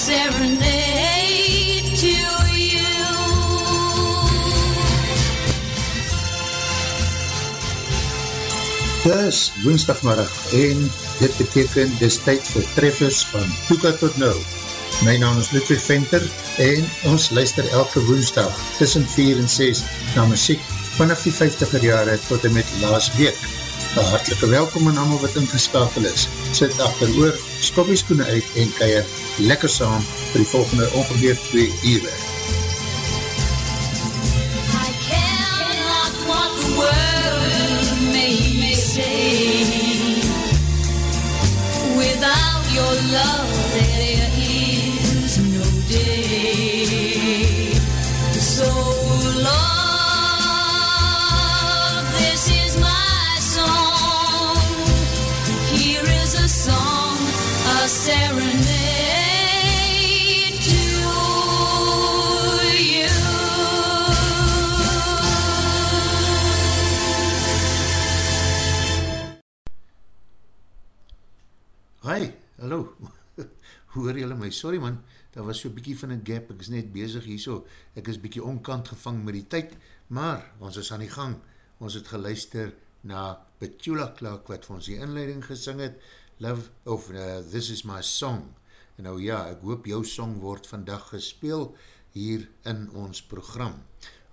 serenade to you. Dis woensdagmiddag en dit beteken dis tyd vir treffers van Toeka tot Nou. My naam is Ludwig Venter en ons luister elke woensdag tussen 4 en 6 na muziek vanaf die 50er jare tot en met laas week. Een hartelike welkom aan allemaal wat ingeskakel is. Sit achter oor, skopjes koene uit en keier lekker saam vir die volgende ongeveer 2 uur. Without your love, there is hoor jylle my? Sorry man, daar was so bykie van een gap, ek is net bezig hier so, ek is bykie onkant gevang met die tyd, maar ons is aan die gang, ons het geluister na Petula Clark wat vir ons die inleiding gesing het, Love of uh, This Is My Song, en nou ja, ek hoop jou song word vandag gespeel hier in ons program.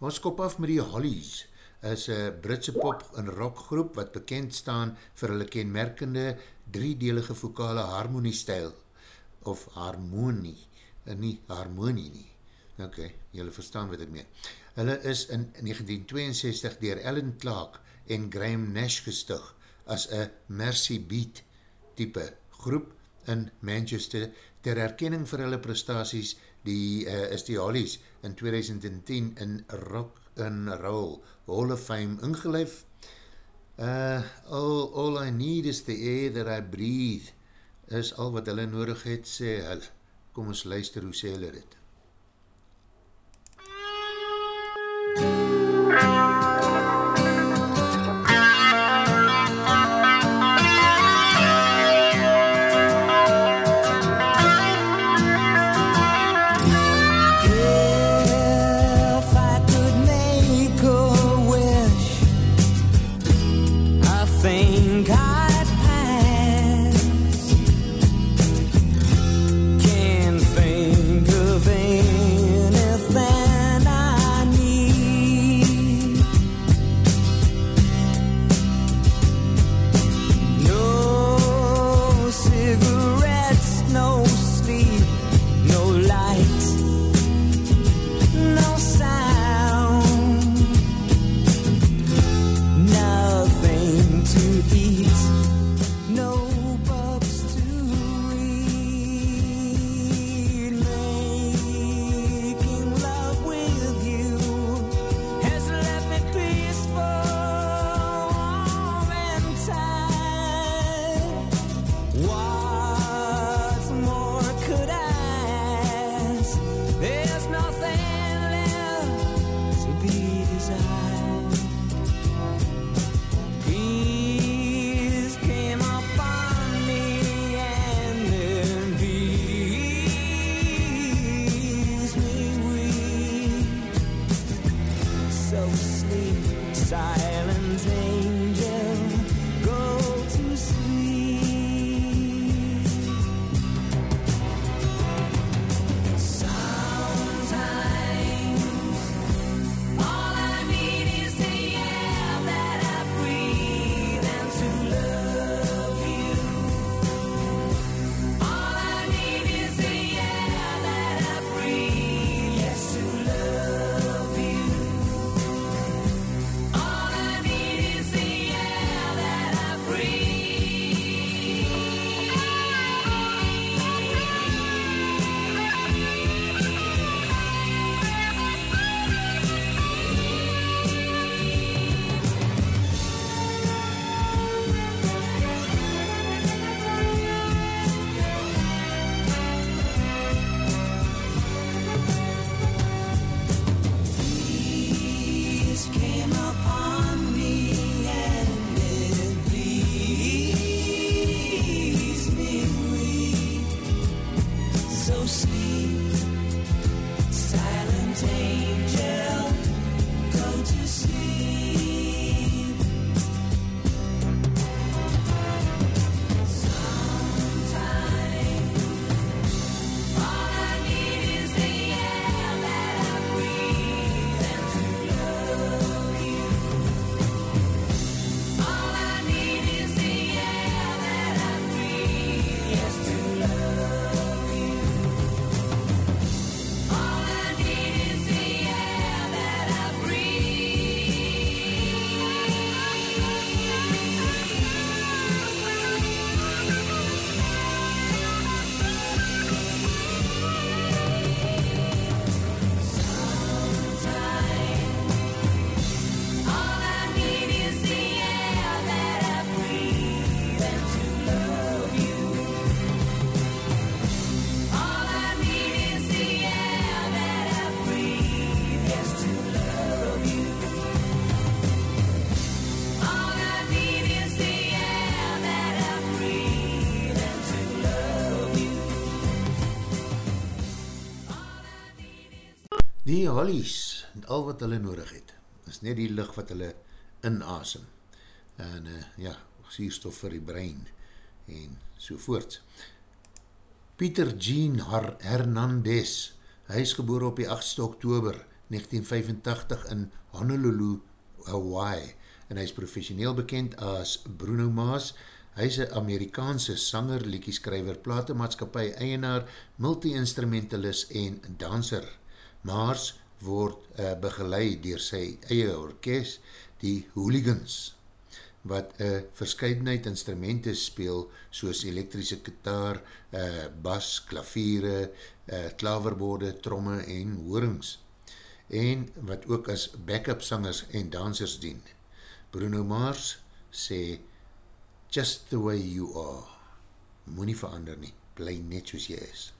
Ons kop af met die Hollies, is een Britse pop en rockgroep wat bekend staan vir hulle kenmerkende driedelige vokale harmoniestijl of harmonie, en nie harmonie nie. Ok, jylle verstaan wat ek meen. Hulle is in 1962 dier Ellen Clark en Graham Nash gestig as een Mercy Beat type groep in Manchester ter erkenning vir hulle prestaties die uh, is die Hollies in 2010 in Rock and Roll Hall of Fame ingeleef. Uh, all, all I need is the air that I breathe is al wat hulle nodig het, sê hulle. Kom ons luister hoe sê hulle dit. desire Hollies, al wat hulle nodig het, is net die licht wat hulle inasem. En uh, ja, sierstof vir die brein en sovoorts. Pieter Jean Hernandez, hy is geboor op die 8 oktober 1985 in Honolulu, Hawaii, en hy is professioneel bekend as Bruno Maas. Hy is een Amerikaanse sanger, liekieskrijver, platemaatskapie, eienaar, multi-instrumentalist en danser. Maas word uh, begeleid dier sy eie orkest, die Hooligans, wat een uh, verscheidenheid instrumenten speel, soos elektrische kitaar, uh, bas, klaviere, uh, klaverborde, tromme en hoorings en wat ook as backup sangers en dansers dien. Bruno Mars sê, just the way you are, moet nie verander nie, bly net soos jy is.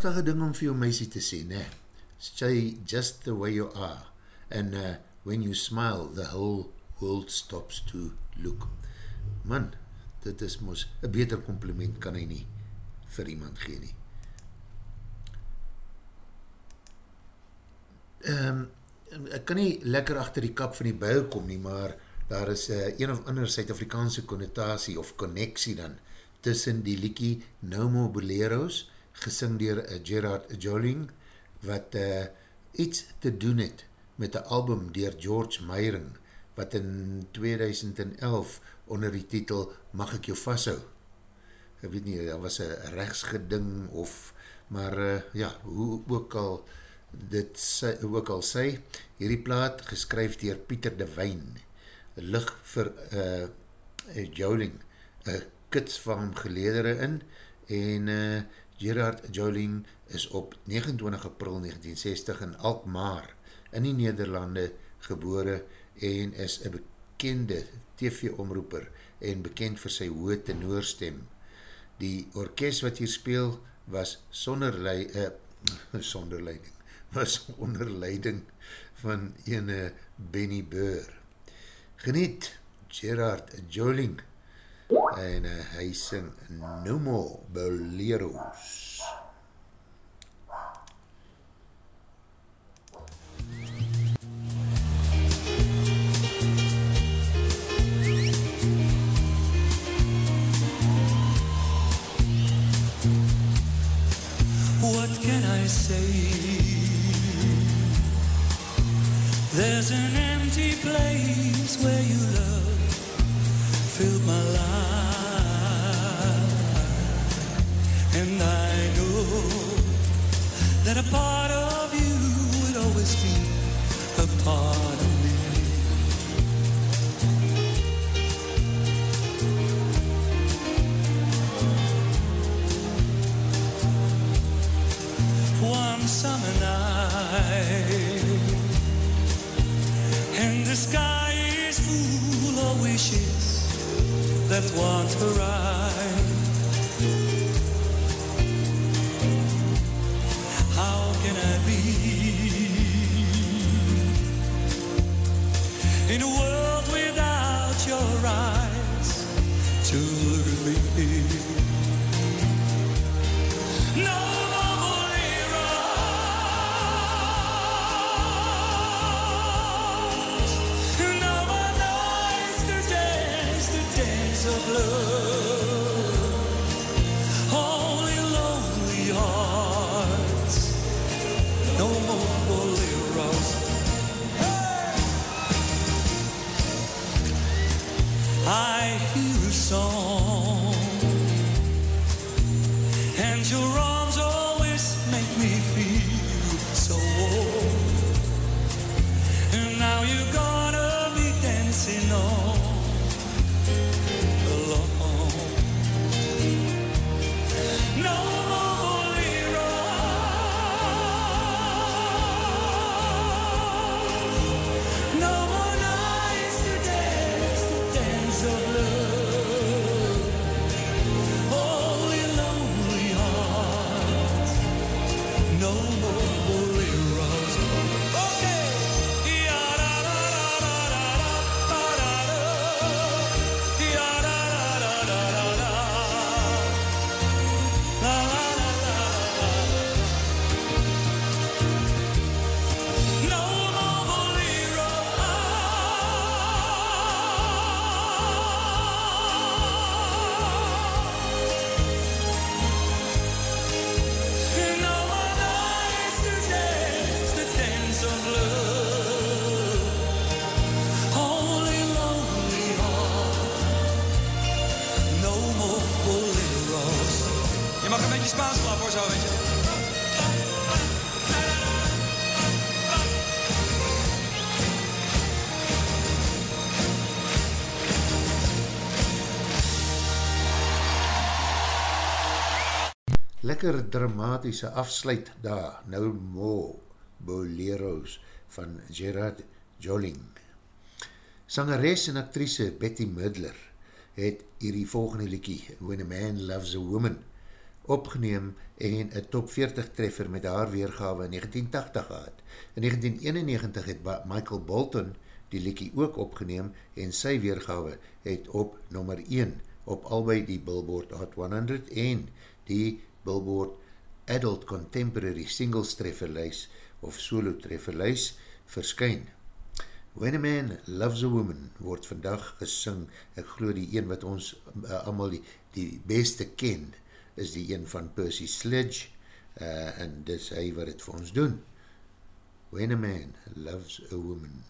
Prachtige ding om vir jou meisie te sê, ne? Say just the way you are. And uh, when you smile, the whole world stops to look. Man, dit is mos, een beter compliment kan hy nie vir iemand gee nie. Um, ek kan nie lekker achter die kap van die buil kom nie, maar daar is uh, een of ander Suid-Afrikaanse connotatie of connectie dan tussen die liekie No More Boleros, gesing dier uh, Gerard Joling, wat uh, iets te doen het met een album dier George Meyering, wat in 2011 onder die titel Mag ek jou vasthou? Ek weet nie, dat was een rechtsgeding of, maar uh, ja, hoe ook al dit sy, ook al sy, hierdie plaat geskryf dier Pieter de Wijn, lig vir uh, Joling, een kits van geledere in, en uh, Gerard Joling is op 29 april 1960 in Alkmaar, in die Nederlande gebore, en is een bekende TV-omroeper, en bekend vir sy hoë tenoorstem. Die orkest wat hier speel, was sonder, lei, uh, sonder leiding, was onder leiding van ene Benny Burr. Geniet Gerard Joling en uh, hy sing No More Boleros. What can I say? There's an empty place where you love filled my life, and I know that a part of you would always be a part of me. One summer night and the sky is full of wishes that want to rise. How can I be in a world without your eyes to look? I Lekker dramatische afsluit daar, nou mo, boleros van Gerard Joling. Sangeres en actrice Betty Midler het hierdie volgende liekie, When a Man Loves a Woman, opgeneem en een top 40 treffer met haar weergawe in 1980 gehad. In 1991 het Michael Bolton die liekie ook opgeneem en sy weergawe het op nummer 1 op albei die Billboard Hot 100 en die Billboard Adult Contemporary Singles trefferlijs of solo trefferlijs verskyn. When a Man Loves a Woman word vandag gesing, ek glo die een wat ons uh, allemaal die, die beste ken, is die een van Percy Sledge, uh, en dis hy wat het vir ons doen. When a Man Loves a Woman.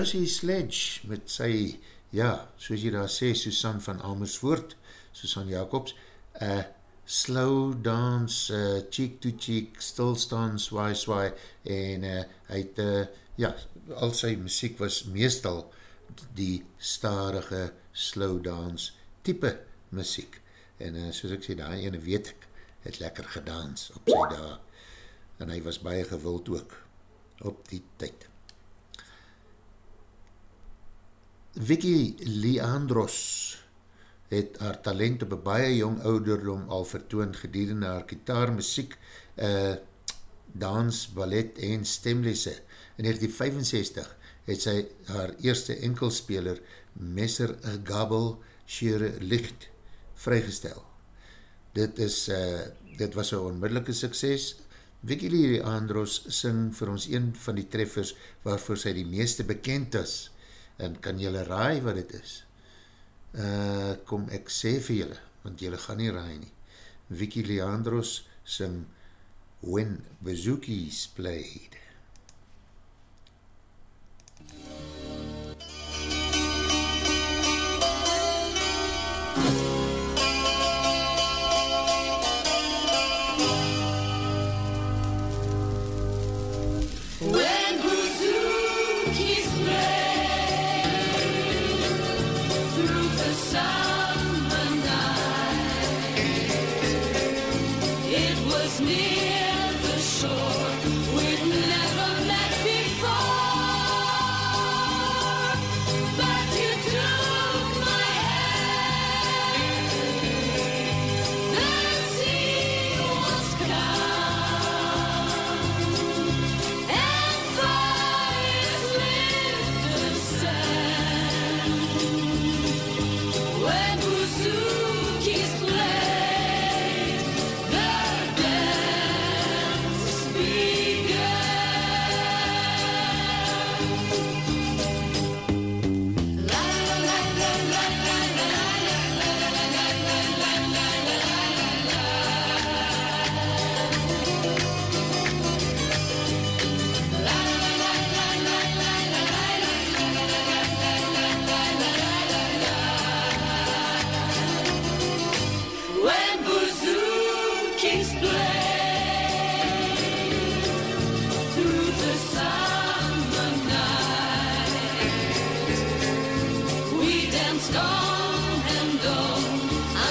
Percy Sledge met sy, ja, soos jy daar sê, Susan van Amersfoort, Susan Jacobs, uh, slow dance, uh, cheek to cheek, stilstaan, swaai swaai, en uh, hy het, uh, ja, al sy muziek was meestal die stadige slow dance type muziek, en uh, soos ek sê, daar ene weet ek, het lekker gedans op sy daar, en hy was baie gewild ook, op die tyd. Vicky Leandros het haar talent op een baie jong ouderdom al vertoon gedurende haar gitaar, muziek, uh, dans, ballet en stemlesse. In 1965 het sy haar eerste enkelspeler Messer Gabel Schere Licht vrygestel. Dit, is, uh, dit was een onmiddellike sukses. Vicky Leandros sing vir ons een van die treffers waarvoor sy die meeste bekend is en kan jylle raai wat het is? Uh, kom ek sê vir jylle, want jylle gaan nie raai nie. Vicky Leandros sing When Bazookies Played.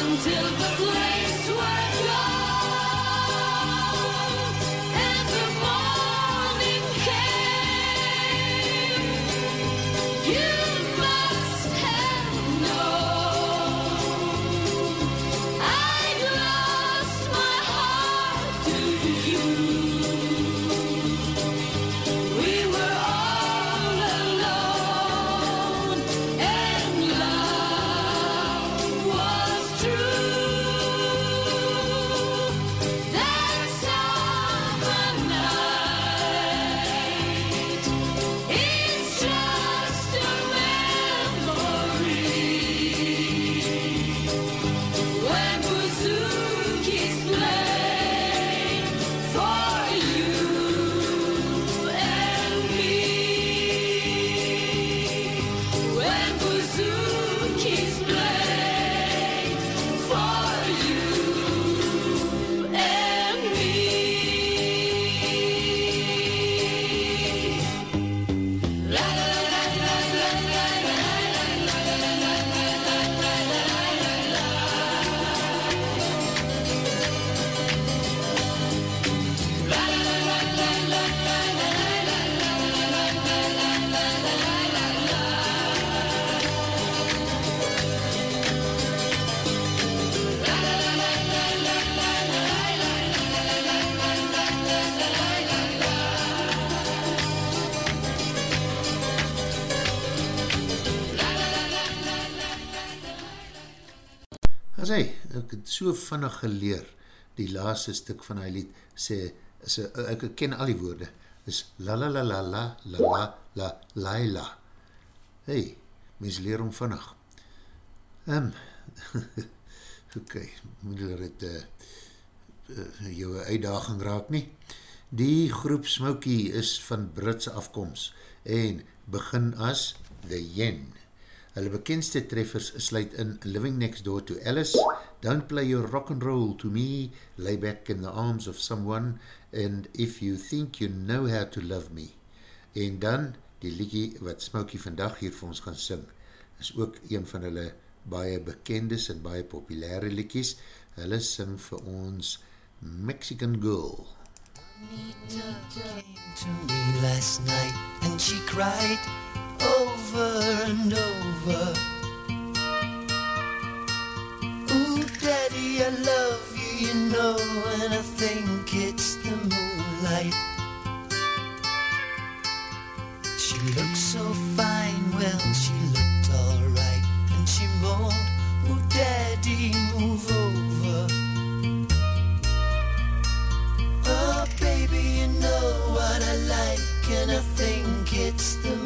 Until the flames so vinnig geleer, die laaste stuk van hy lied, sê, sê ek ken al die woorde, is la la la la la, la la la la la. Hey, mens leer om vinnig. Um, ok, moet hulle het uh, uh, jou een uitdaging raak nie. Die groep Smokey is van Britse afkomst en begin as The Yen. Hulle bekendste treffers sluit in Living Next Door to Alice, Don't Play Your Rock and Roll to Me, Lay Back in the Arms of Someone, and If You Think You Know How to Love Me. En dan die liedjie wat Smokey vandag hier vir ons gaan sing, is ook een van hulle baie bekendes en baie populaire liedjies. Hulle sing vir ons Mexican Girl. Anita came to me last night and she cried over and over. Ooh, Daddy, I love you, you know, and I think it's the moonlight. She looked so fine, well, she looked alright, and she moaned, Ooh, Daddy, move over. Oh, baby, you know what I like, and I think it's the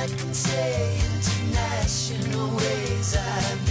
I can say international ways. I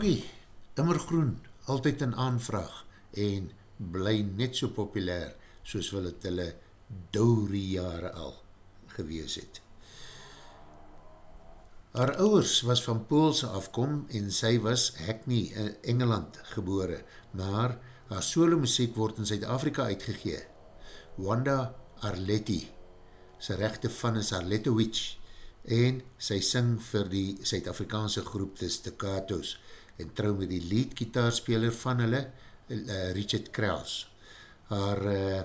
Karaoke, immergroen, altyd in aanvraag en bly net so populair soos wil het hulle doorie jare al gewees het. Haar ouwers was van Poolse afkom en sy was Hackney in Engeland gebore, maar haar solo muziek word in Zuid-Afrika uitgegee. Wanda Arletti, sy rechte van is Arletowicz en sy sing vir die Zuid-Afrikaanse groep The Staccatos, en trouw met die lead gitaarspeler van hulle, uh, Richard Kraus. Haar eh, uh,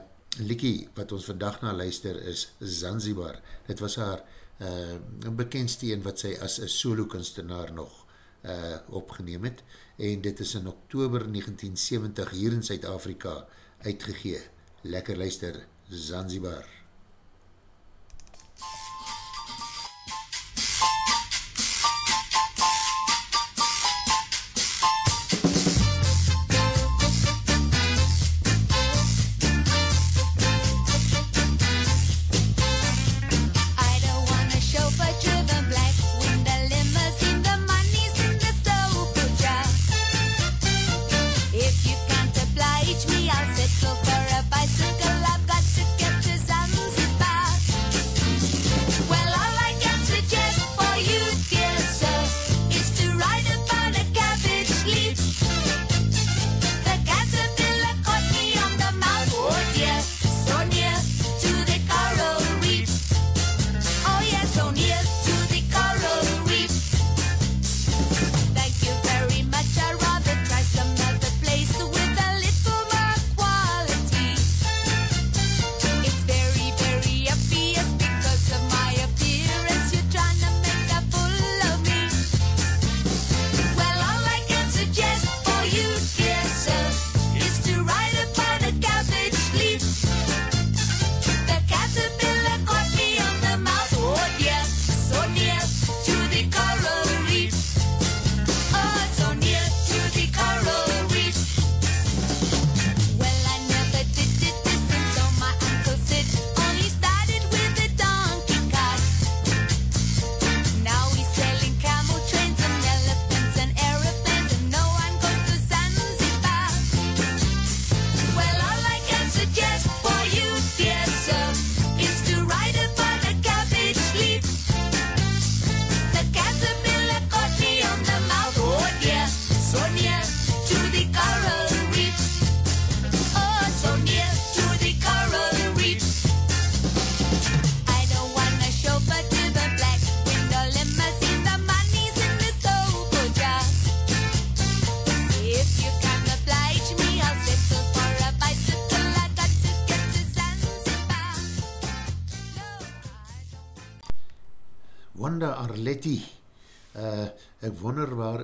liekie wat ons vandag na luister is Zanzibar. Dit was haar uh, bekendste een wat sy as een solo kunstenaar nog uh, opgeneem het en dit is in oktober 1970 hier in Suid-Afrika uitgegee. Lekker luister, Zanzibar.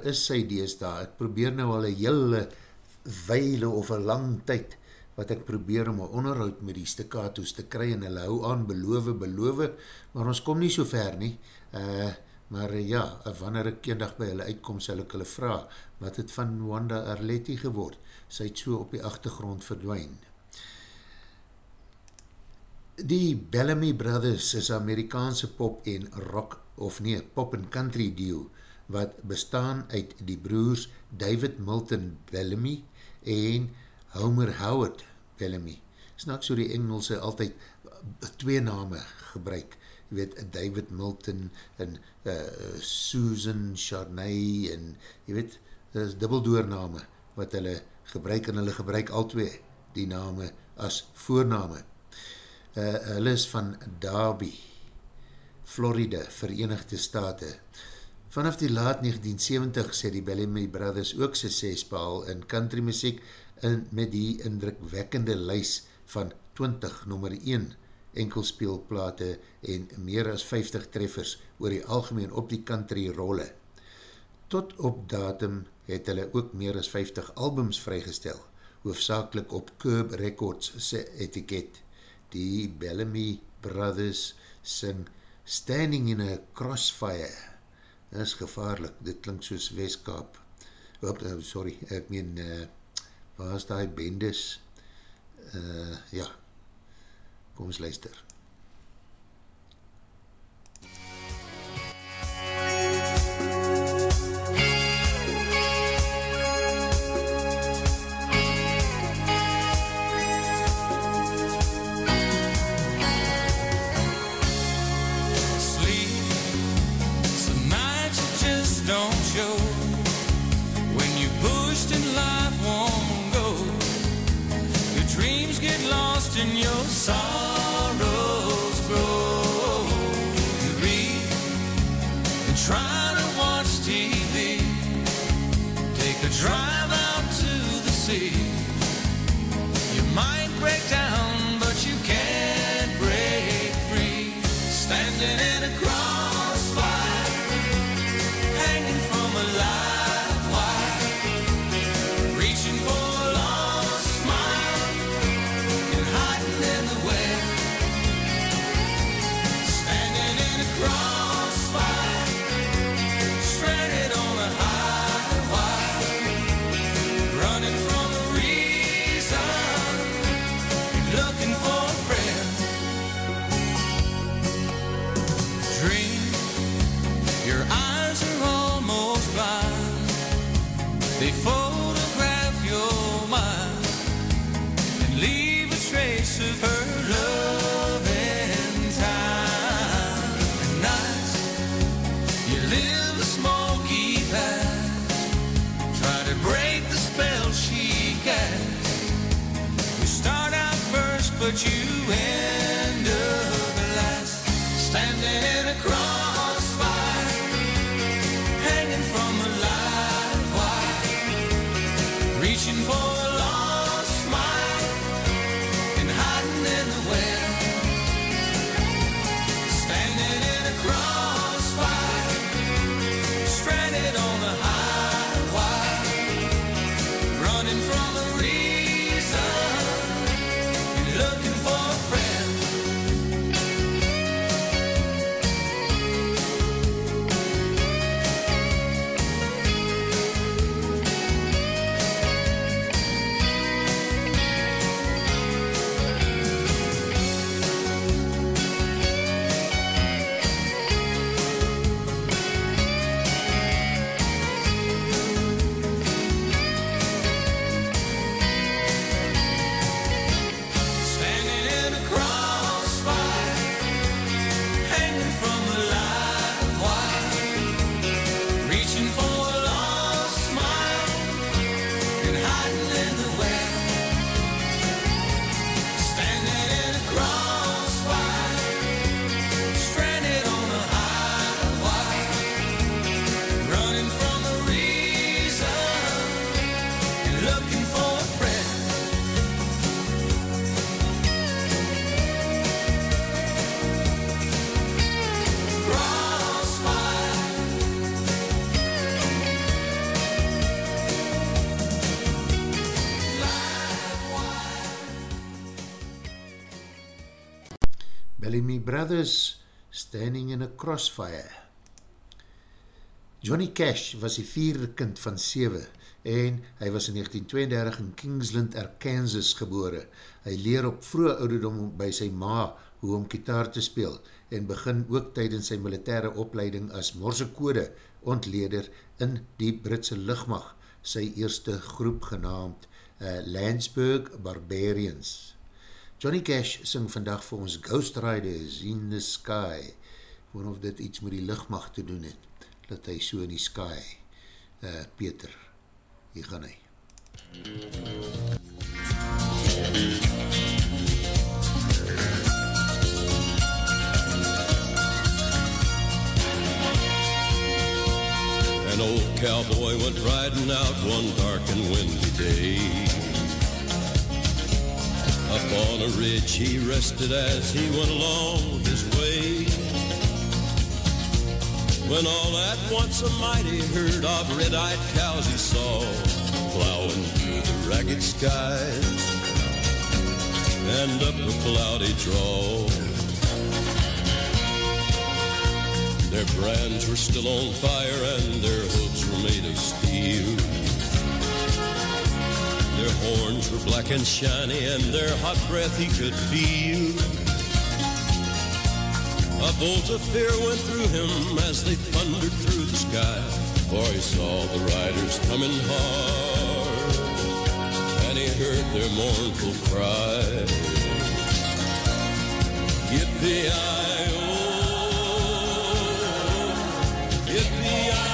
waar is sy deesdae? Ek probeer nou al een hele weile of een lang tyd wat ek probeer om een onderhoud met die stikatoes te kry en hulle hou aan, beloof, beloof, maar ons kom nie so ver nie. Uh, maar eh, ja, eh, wanneer ek eendag by hulle uitkom, sal ek hulle vraag, wat het van Wanda Arletti geword? Sy het so op die achtergrond verdwijn. Die Bellamy Brothers is Amerikaanse pop en rock, of nee, pop en country duo, wat bestaan uit die broers David Milton Bellamy en Homer Howard Bellamy. Snak so die Engelse altyd twee name gebruik. Jy weet, David Milton en uh, Susan Charney en jy weet, dit is dubbeldoorname wat hulle gebruik en hulle gebruik al twee die name as voorname. Uh, hulle is van Darby, Florida, Verenigde Staten. Vanaf die laat 1970 sê die Bellamy Brothers ook succes behal in country muziek in, met die indrukwekkende lys van 20 nummer 1 enkelspeelplate en meer as 50 treffers oor die algemeen op die country rolle. Tot op datum het hulle ook meer as 50 albums vrygestel, hoofdzakelijk op Curb Records se etiket. Die Bellamy Brothers sing Standing in a Crossfire. Is gevaarlik, dit klink soos Westkaap. Oop, uh, sorry, ek meen, uh, waar is die bendes? Uh, ja, kom ons luister. Bellamy Brothers, Standing in a Crossfire. Johnny Cash was die vierde kind van 7 en hy was in 1932 in Kingsland, Arkansas gebore. Hy leer op vroege ouderdom by sy ma hoe om kitaar te speel en begin ook tydens sy militaire opleiding as morsekode ontleder in die Britse luchtmacht, sy eerste groep genaamd uh, Landsburg Barbarians. Johnny Cash sing vandag vir ons Ghost Riders in the Sky. Wonder of dit iets met die luchtmacht te doen het, dat hy so in die sky. Uh, Peter, hier gaan hy. An old cowboy went riding out one dark and windy day. Up on a ridge he rested as he went along his way. When all at once a mighty herd of red-eyed cows he saw plowing through the ragged skies and up a cloudy draw. Their brands were still on fire and their hooves were made of steel. Their horns were black and shiny and their hot breath he could feel. A bolt of fear went through him as they thundered through the sky, for he saw the riders coming hard and he heard their mournful cry. Yippee-i-oh, yippee-i-oh.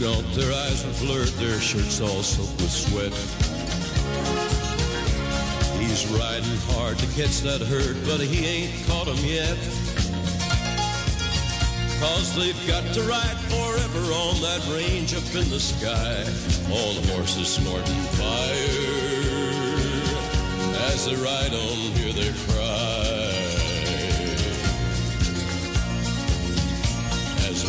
Gaunt, their eyes were blurred, their shirts all soaked with sweat. He's riding hard to catch that herd, but he ain't caught 'em yet. Cause they've got to ride forever on that range up in the sky, on horses snorting fire. As they ride on, hear their cry.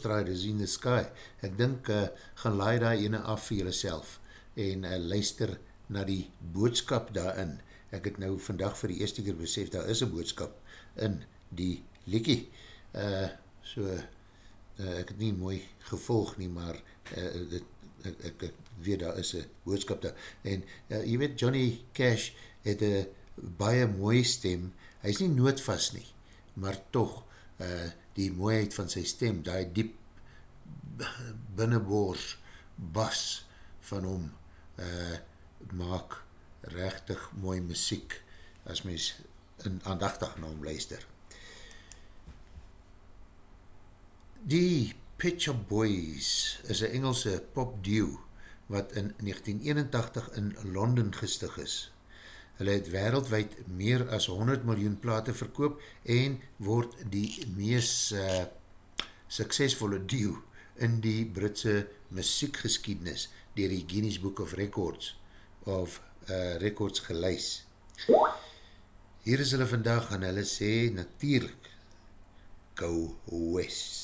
Ghost Riders in the Sky. Ek dink, uh, gaan laai daar ene af vir jylle self en uh, luister na die boodskap daarin. Ek het nou vandag vir die eerste keer besef, daar is een boodskap in die liekie. Uh, so, uh, ek het nie mooi gevolg nie, maar uh, dit, ek, ek, ek weet daar is een boodskap daar. En uh, jy weet, Johnny Cash het een baie mooie stem. Hy is nie noodvast nie, maar toch, uh, die mooiheid van sy stem, die diep binnenboors bas van hom uh, maak rechtig mooi muziek as mens in aandachtig na hom luister. Die Pet Shop Boys is een Engelse popduo wat in 1981 in Londen gestig is. Hulle het wereldwijd meer as 100 miljoen plate verkoop en word die mees uh, suksesvolle duw in die Britse muziekgeschiedenis dier die Guinness Book of Records of uh, Records geluis. Hier is hulle vandag en hulle sê natuurlijk Go West.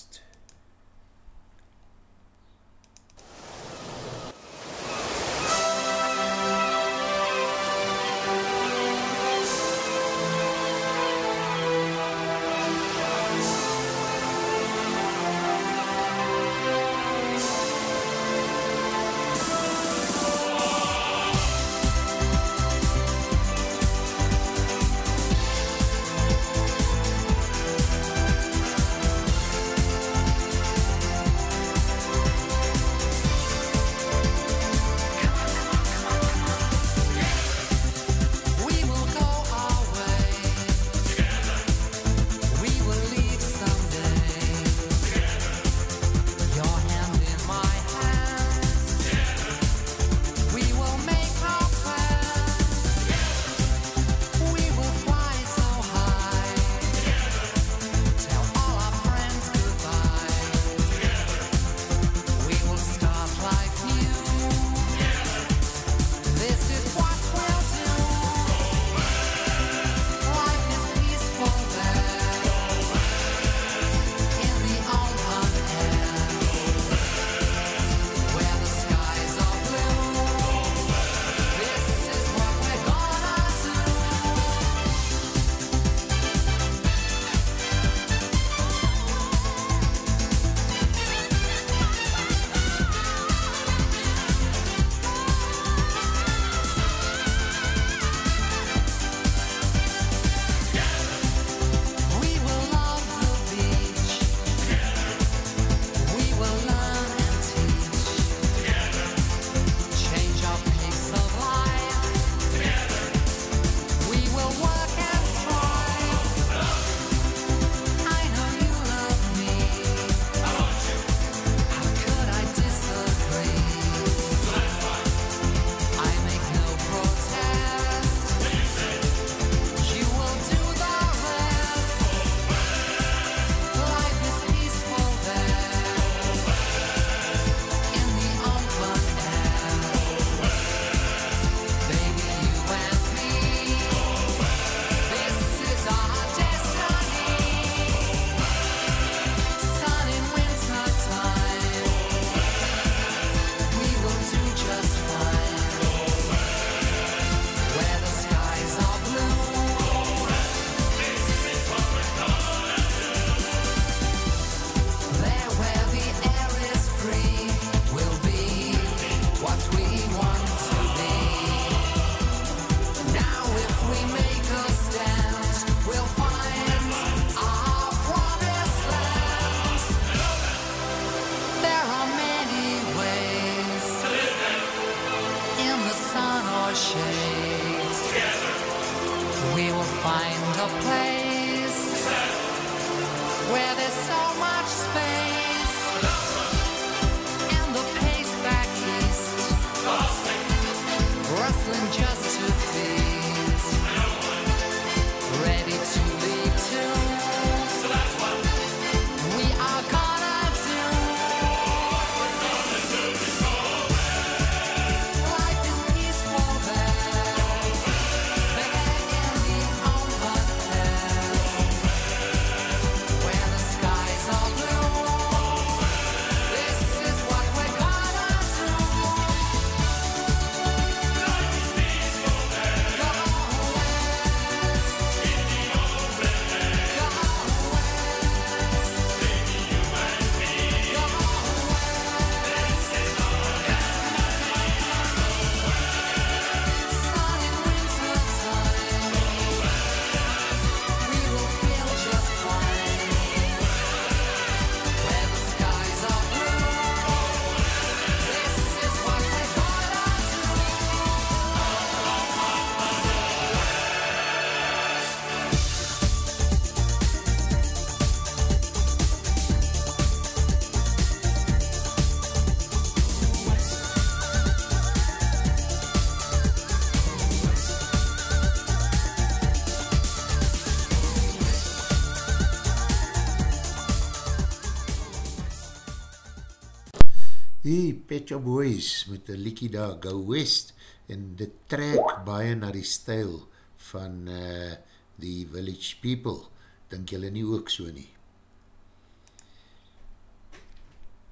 Met die liekie daar, Go West, en dit trek baie na die stijl van uh, die Village People. Dink julle nie ook so nie?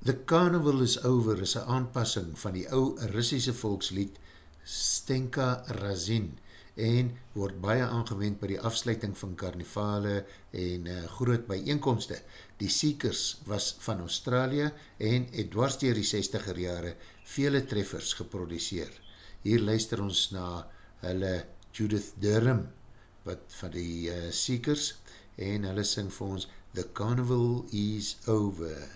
The Carnival is Over is een aanpassing van die ou Russische volkslied Stenka Razin en word baie aangewend by die afsluiting van karnivale en uh, groot bijeenkomste. Die Seekers was van Australië en het dwars dier die 60er jare vele treffers geproduceer. Hier luister ons na hulle Judith Durham wat van die uh, Seekers en hulle sing vir ons The Carnival is Over.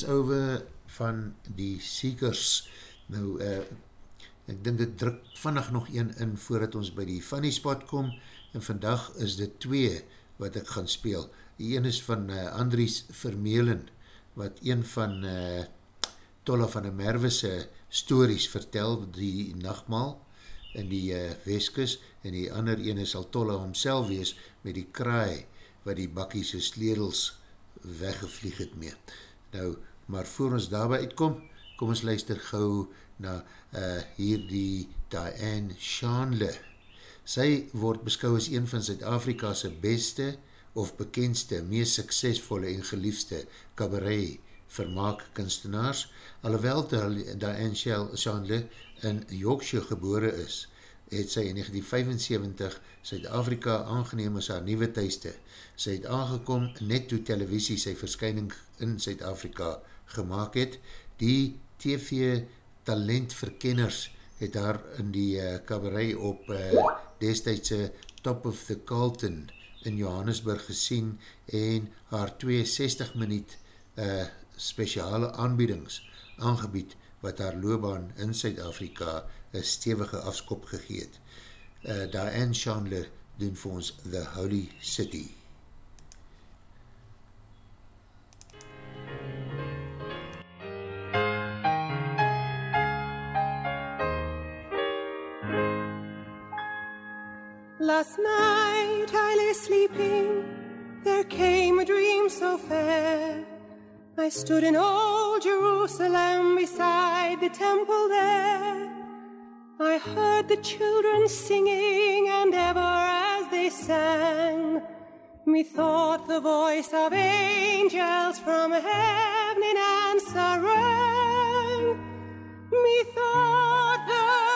Is over van die Seekers. Nou, uh, ek dink dit druk vannig nog een in voordat ons by die funny spot kom en vandag is dit twee wat ek gaan speel. Die een is van uh, Andries Vermeulen wat een van uh, Tolla van der Merwese stories vertel, die nachtmaal in die uh, Weskus en die ander ene sal Tolla homself wees met die kraai wat die bakkies sledels weggevlieg het mee. Nou, maar voor ons daarby uitkom, kom ons luister gauw na uh, hier die Diane Shanle. Sy word beskou as een van Zuid-Afrika's beste of bekendste, meest suksesvolle en geliefste cabaret vermaak kunstenaars, alhoewel Diane Shanle in Yorkshire gebore is, het sy in 1975 Suid-Afrika aangeneem as haar nieuwe thuiste. Sy het aangekom net toe televisie sy verskyning in Suid-Afrika gemaakt het. Die TV talentverkenners het haar in die uh, cabaret op uh, destijdse Top of the Carlton in Johannesburg gesien en haar 62 minuut uh, speciale aanbiedings aangebied wat haar loopbaan in Suid-Afrika een stevige afskop gegeet. Uh, Diane Chandler doen vir ons The Holy City. Last night I lay sleeping, there came a dream so fair. I stood in old Jerusalem beside the temple there. I heard the children singing, and ever as they sang, methought the voice of angels from heaven in answer rang. Methought the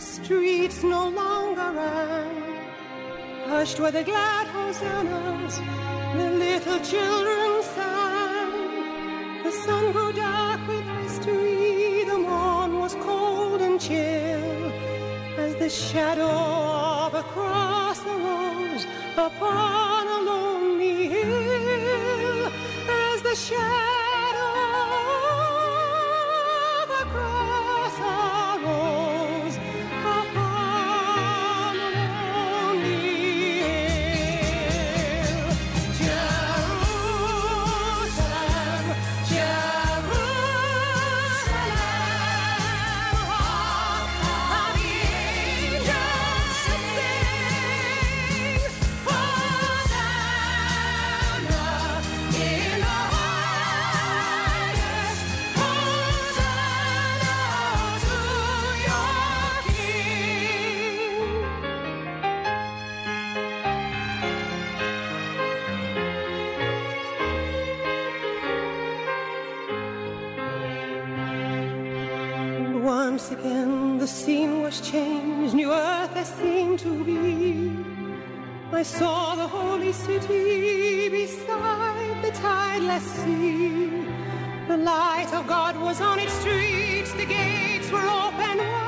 The streets no longer rang. Hushed were the glad hosannas, the little children sang. The sun grew dark with mystery, the morn was cold and chill. As the shadow of a cross arose upon a lonely hill, as the shadow I saw the holy city beside the tideless sea. The light of God was on its streets, the gates were open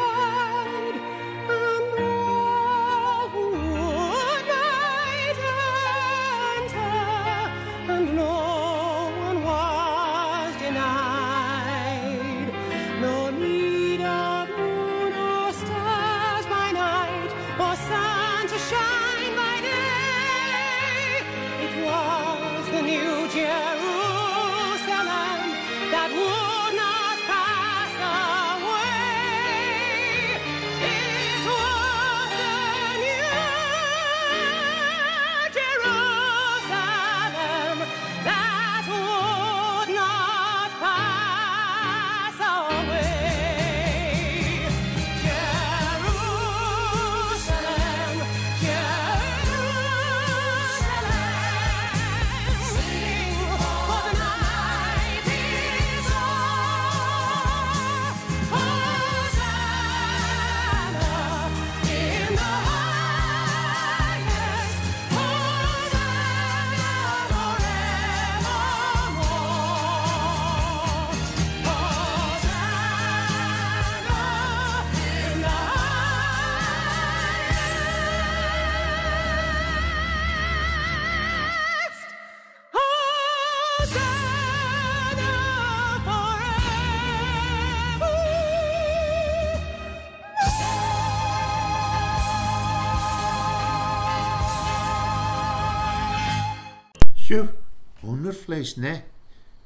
Hondervlees, ne?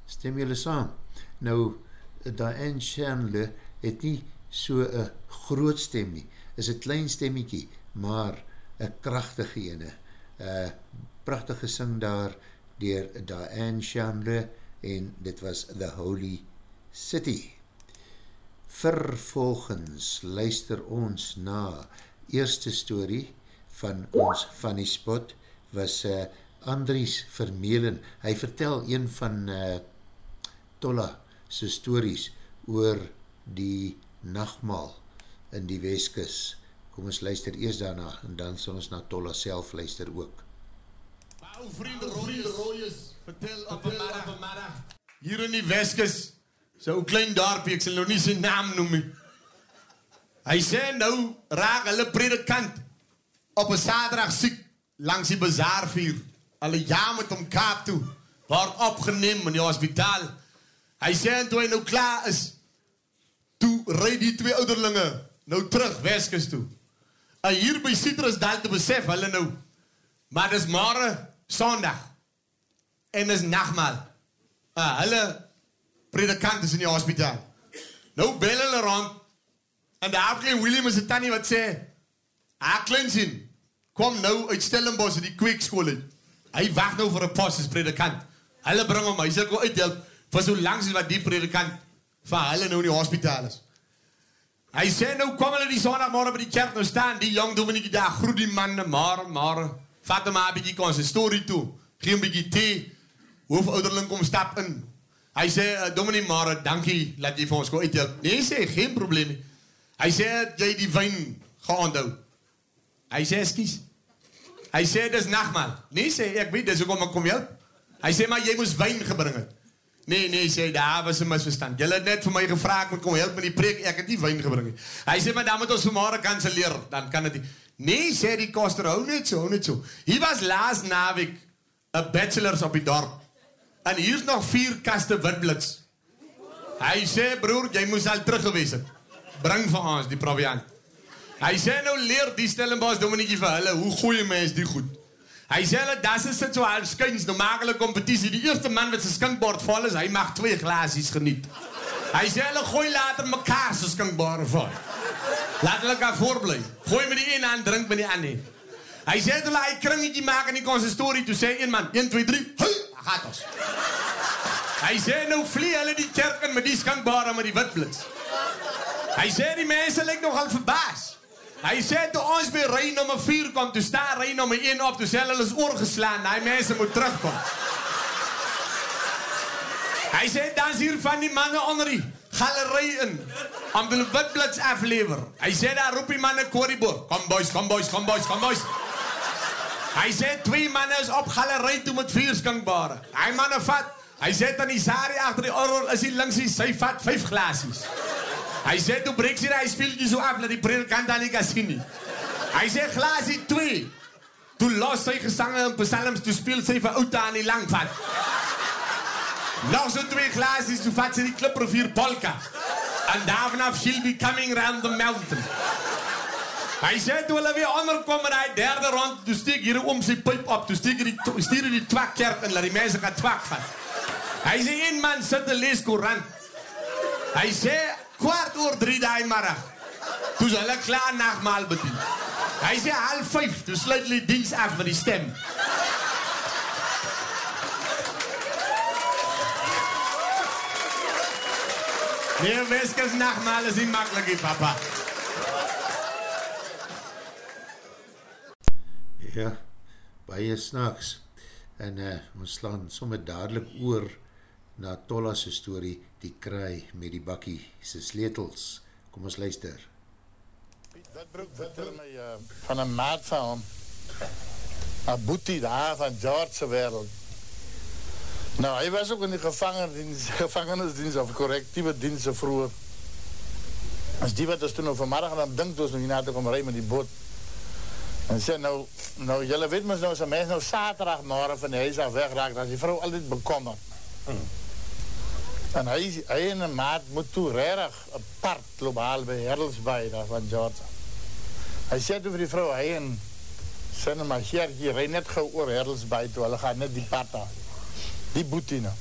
Stem julle saam. Nou, Diane Chandler het nie so een groot stem nie. Is een klein stemmiekie, maar een krachtige ene. Uh, prachtig gesing daar dier Diane Chandler en dit was The Holy City. Vervolgens luister ons na eerste story van ons Funny Spot was uh, Andries Vermeulen. Hy vertel een van uh, Tolla sy stories oor die nachtmaal in die Weskus. Kom ons luister eers daarna en dan sal ons na Tolla self luister ook. Ou vriende rooies, vertel op een middag. Hier in die Weskus, so klein dorpie, ek sal nou nie sy naam noem nie. Hy sê nou, raak hulle predikant op een saterdag siek langs die bazaarvuur. Hulle ja met hom kaap toe, word opgeneem in die hospitaal. Hy sê toe hy nou klaar is, toe rijd die twee ouderlinge nou terug Weskus toe. En hier by Citrus daal te besef hulle nou, maar dis morgen sondag en dis nachtmaal. Uh, hulle predikant is in die hospitaal. Nou bel hulle rond en daar klein William is die tannie wat sê, haar klein sien, kom nou uit Stellenbosch in die kweekskool uit. Hy wacht nou vir een post as predikant. Hulle bring hom, hy sê ek wil uithelp vir so langs as wat die predikant van hulle nou in die hospitaal is. Hy sê nou kom hulle die zondagmorgen by die kerk nou staan, die jong dominiekie daar, groet die manne, maar, maar, vat hem maar een bykie consistorie toe, gee een bykie thee, hoofouderling kom stap in. Hy sê, uh, dominee maar, dankie, laat jy vir ons go uithelp. Nee, sê, geen probleem. Hy sê, jy die wijn geonthou. Hy sê, skies. Hy sê, dis nachtmaal. Nee, sê, ek weet, dis ook om ek kom help. Hy sê, maar jy moes wijn gebring het. Nee, nee, sê, daar was een misverstand. Julle het net vir my gevraag, ek moet kom help met die preek, ek het nie wijn gebring. het. Hy sê, maar dan moet ons vanmorgen kanseleer, dan kan het nie. Nee, sê die koster, hou net so, hou net so. Hier was laas naweek, een bachelors op die dorp. En hier is nog vier kaste witblits. Hy sê, broer, jy moes al terug gewees het. Bring vir ons die proviant. Hy sê, nou leer die Stellenbosch dominiekie vir hulle, hoe goeie mens die goed. Hy sê hulle, das is sit so half skins, maak hulle competitie. Die eerste man wat sy skinkbord vol is, hy mag twee glaasies geniet. Hy sê hulle, gooi later mekaar sy skinkbord vol. Laat hulle kan voorblij. Gooi met die een aan, drink met die ander. Hy sê hulle, hy kringetje maak in die consistorie, toe sê een man, 1, 2, 3, hui, daar gaat ons. Hy sê, nou vlie hulle die kerk in met die skinkbare met die witblits. Hy sê, die mense lyk nogal verbaas. Hy sê, toe ons by rij nummer 4 kom, toe sta rij nummer 1 op, toe sê hulle is oorgeslaan, die mense moet terugkom. Hy sê, dan is hier van die manne onder die galerij in, om die witblits aflever. Hy sê, daar roep die manne Koriboor, kom boys, kom boys, kom boys, kom boys. Hy sê, twee manne is op galerij toe met vier skinkbare. Hy manne vat, hy sê, dan die sari achter die orrel, is die linksie, sy vat vijf glaasies. Hy sê, toe breek sy die speeltje so af, dat die predikant dan nie kan sien nie. Hy sê, glaasie 2. Toe los sy gesange en psalms, toe speel sy vir outa aan die langvat. Nog so twee glaasies, toe vat sy die kliprivier polka. En daarvanaf she'll be coming round the mountain. Hy sê, toe hulle weer onderkom in die derde rond, toe steek hier om sy pijp op, toe steek hy die, stuur hy die twakkerk in, laat die mense gaan twak vat. Hy sê, een man sit en lees korant. Hy sê, kwart oor drie daai middag. Toe is hulle klaar nachtmaal bedien. Hy sê half vijf, toe sluit die diens af met die stem. Nee, Weskes nachtmaal is nie makkelijk, nie, papa. Ja, baie snaaks. En uh, ons slaan sommer dadelijk oor na Tolla se story, die kraai met die bakkie se sleetels. Kom ons luister. Witbroek vertel my uh, van een maat van hom. Een boetie daar van George wereld. Nou, hy was ook in die gevangenisdienst, gevangenisdienst of correctieve dienst vroeger. As die wat is toen nou vanmorgen dan dink ons nog nie na te kom rijden met die boot. En sê nou, nou julle weet mys nou as 'n mens nou saterdag morgen van die huis af wegraak, dan is die vrou altyd bekommerd. Hmm. En hy, hy en een maat moet toe rarig een part loop haal by Herlesbaai daar van George. Hy sê toe vir die vrou, hy en sê nou maar Gertje, rij net gauw oor Herlesbaai toe, hulle gaan net die part af. Die boetie nou.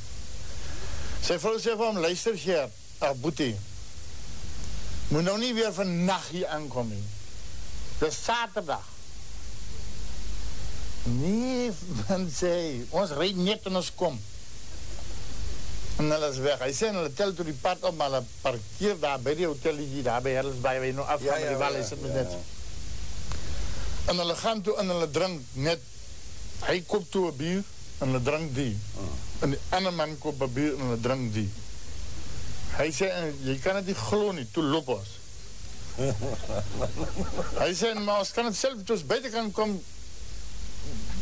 Sy vrou sê vir hom, luister Gert, uh, Boetie, moet nou nie weer vannacht hier aankom nie. Dis saterdag. Nee, man sê, ons rijd net en ons kom. En hulle is weg. Hy sê, hulle tel toe die pad op, maar hulle parkeer daar by die hotelletjie, daar by Herles, by waar jy nou afgaan, ja, ja, die wal, hy sit met net. En hulle gaan toe en hulle drink net, hy koop toe een bier, en hulle drink die. En die ander man koop een bier, en hulle drink die. Hy sê, en jy kan het nie glo nie, toe loop ons. Hy sê, maar ons kan het self, toe ons buiten kan kom,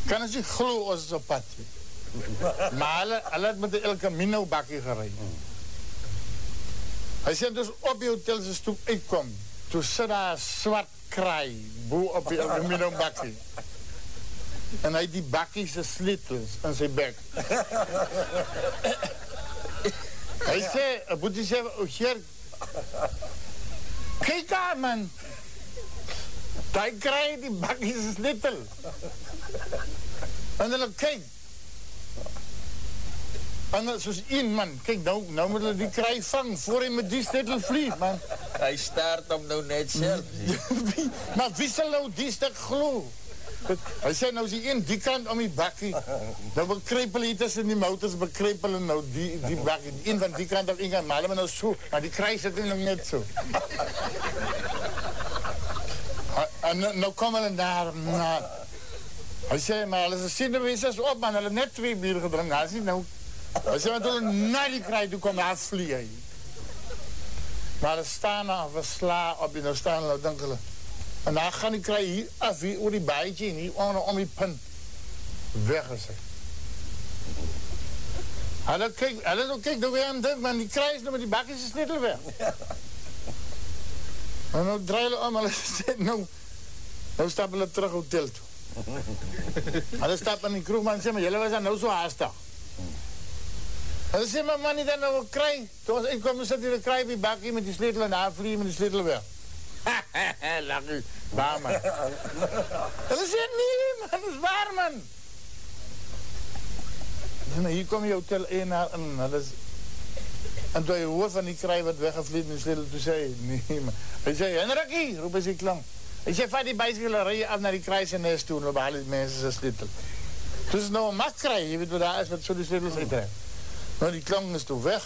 kan ons nie glo ons is op pad. nie. Maar hulle, hulle het met die El Camino bakkie gerei. Hy sê, dus op die hotel se stoep uitkom, toe sit daar 'n swart kraai, boe op die El Camino bakkie. En hy het die bakkie se sleutels in sy bek. Hy sê, Boetie sê, o heer, kyk daar man, hy kry die bakkie se sleutel. En hulle kyk, en hulle, soos een man, kyk nou, nou moet hulle die kry vang, voor hy met die sleutel vlieg, man. Hy start hom nou net self. Wie- maar wie sal nou die stuk glo? Hy sê nou is die een die kant om die bakkie. Nou bekreep hulle hier tussen die motors, bekreep hulle nou die, die bakkie. Die een van die kant op een kant, maar hulle moet nou so. Maar die kruis zit nog net zo. En nou, nou kom hulle daar, na. Hy sê, maar hulle sê, de wees is op, man. Hulle het net twee bier gedrink. Hij sê, nou. Hy sê, want hulle na die kruis, toe kom daar vlieg hy. Maar hulle staan daar, versla op die, nou staan hulle, denk hulle. En dan gaan die kry hier af, hier oor die baadje en hier onder om die punt. Weg is hy. Hulle kyk, hulle nou kyk nou weer aan dit, man, die kry is nou met die bakkies is net weg. En nou draai hulle om, hulle sê nou, nou stap hulle terug hotel toe. Hulle stap in die kroegman en sê, maar julle was dan nou so haastig. Hulle sê, maar man, die dan nou kry. Toe ons uitkom, sit hier die kry op die bakkie met die sleutel en daar vlieg met die sleutel weg. Lach u, waar man. Hulle sê, nee man, dat is waar man. En hier kom die hotel eienaar in, hulle is... En toe hy hoor van die kry wat weggevliet in die sleutel, toe sê hy, nee man. Hy sê, Henrikie, roep hy sy klank. Hy sê, vat die bicycle, rij af naar die kruis en nest toe, en we behalen die mensen sy sleutel. Toe is het nou een mat kry, jy weet wat daar is, wat so die sleutels uitrij. Nou, die klank is toe weg.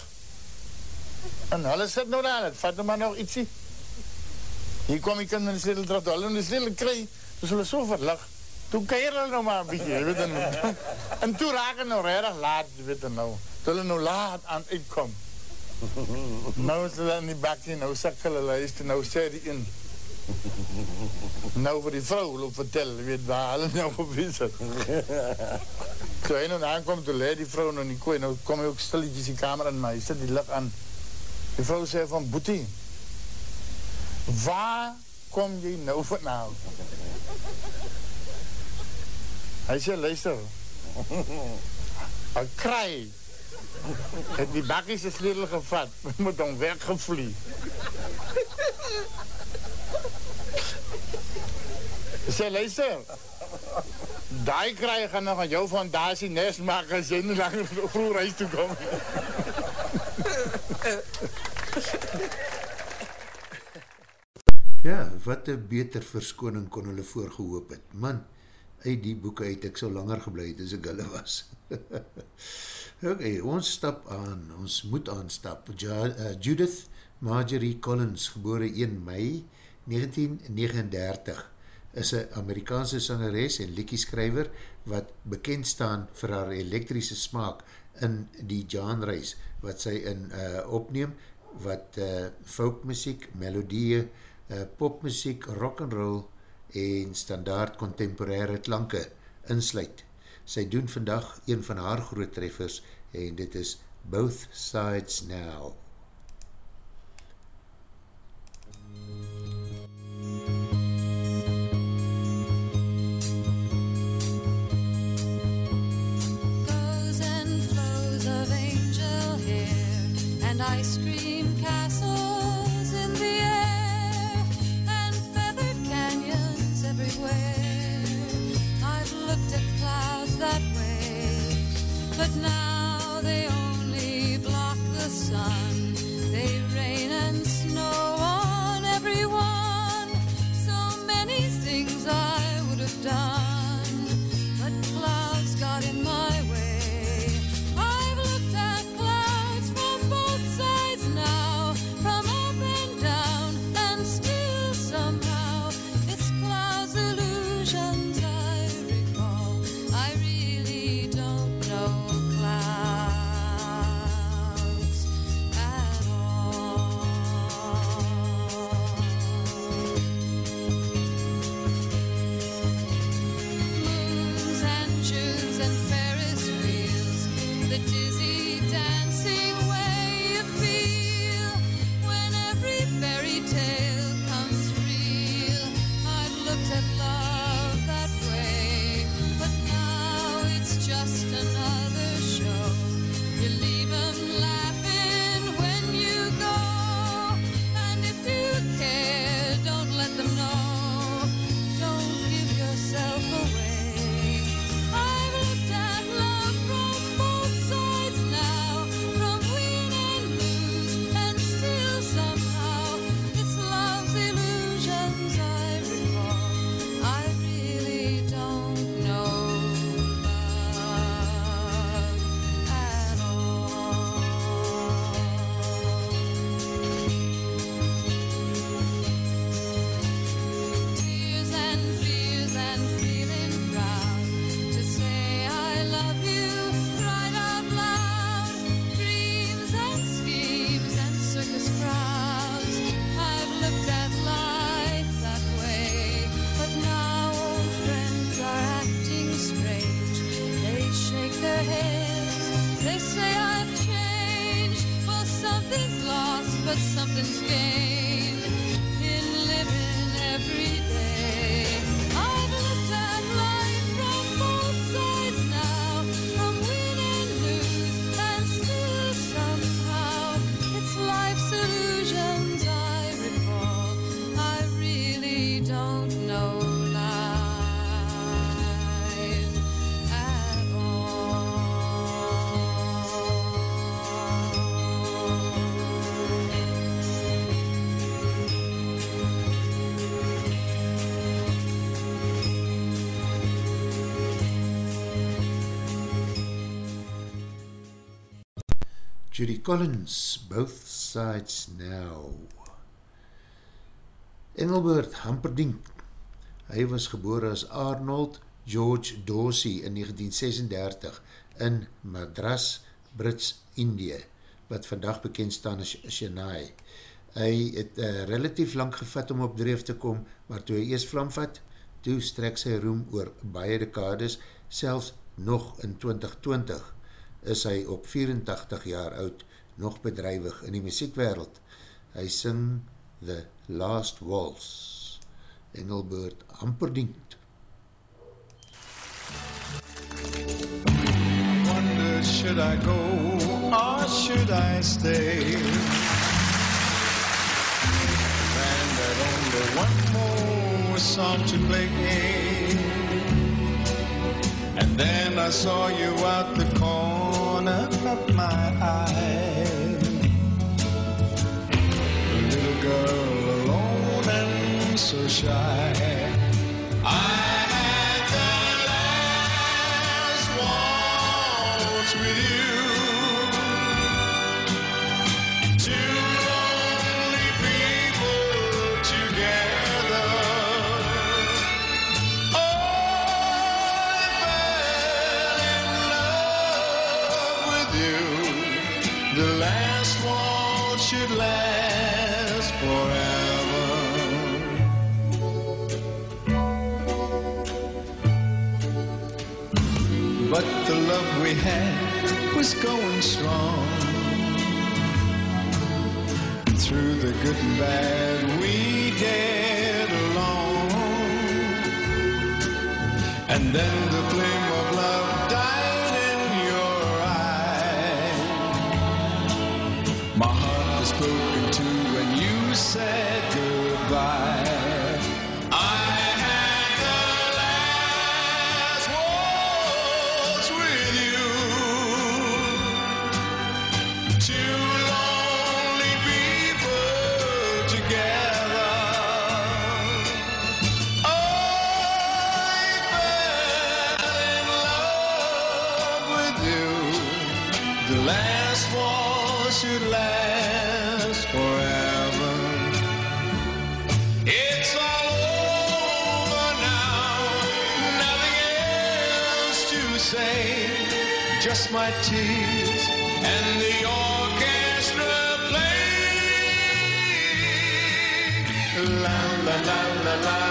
En hulle sit nou daar, het vat nou maar nog ietsie. Hier kom die kinderen die sleutel terug, toe hulle die sleutel kry, dus hulle so verlig. Toen keir hulle nou maar een beetje, jy weet en, nou. en toe raak het nou reddig laat, jy weet en nou. Toe hulle nou laat aan uitkom. Nou is hulle in die bakkie, nou sak hulle luister, nou sê die in. Nou vir die vrou loop vertel, jy weet waar hulle nou op is. Toe hy nou aankom, toe leid die vrou nou in die kooi, nou kom hy ook stilletjes die kamer in, maar hy sit die lig aan. Die vrou sê van, Boetie, waar kom jy nou vanavond? Hy sê, luister, een kraai het die bakkie sy sleutel gevat, moet hom weggevlie. Sê, luister, die kraai gaan nog aan jou fondatie nes maak as jy nie langer vroeg huis toe kom. Ja, wat een beter verskoning kon hulle voorgehoop het. Man, uit die boeken het ek so langer geblei het as ek hulle was. ok, ons stap aan, ons moet aanstap. Ja, uh, Judith Marjorie Collins, gebore 1 mei 1939, is een Amerikaanse sangeres en liekieskrijver wat bekend staan vir haar elektrische smaak in die genreis wat sy in uh, opneem, wat uh, folkmusiek, melodieë, uh, popmusiek, rock'n'roll en standaard contemporaire klanke insluit. Sy doen vandag een van haar groot treffers en dit is Both Sides Now. And ice cream castles in the air and feathered canyons everywhere. I've looked at clouds that way, but now Collins, Both Sides Now. Engelbert Hamperdink, hy was gebore as Arnold George Dorsey in 1936 in Madras, Brits, Indië, wat vandag bekend staan as Chennai. Hy het uh, relatief lang gevat om op dreef te kom, maar toe hy eers vlam vat, toe strek sy roem oor baie dekades, selfs nog in 2020 is hy op 84 jaar oud nog bedrijwig in die muziekwereld. Hy sing The Last Waltz, Engelbert Amperdient. wonder should I go or should I stay? And I'd only one more song to play. And then I saw you out the corner of my eye. Girl alone and so shy. I was going strong. And Through the good and bad, we get along. And then the flame of love died in your eye. My heart was broken too when you said la la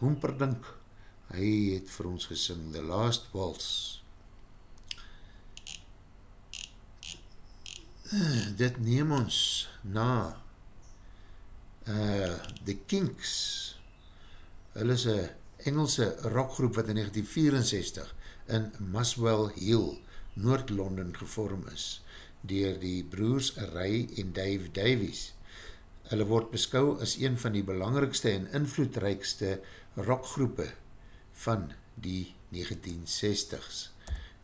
Hoemperdink, hy het vir ons gesing The Last Waltz. Uh, dit neem ons na uh, The Kinks. Hulle is een Engelse rockgroep wat in 1964 in Muswell Hill, Noord-London gevorm is, dier die broers Ray en Dave Davies. Hulle word beskou as een van die belangrikste en invloedrijkste rockgroepe van die 1960s.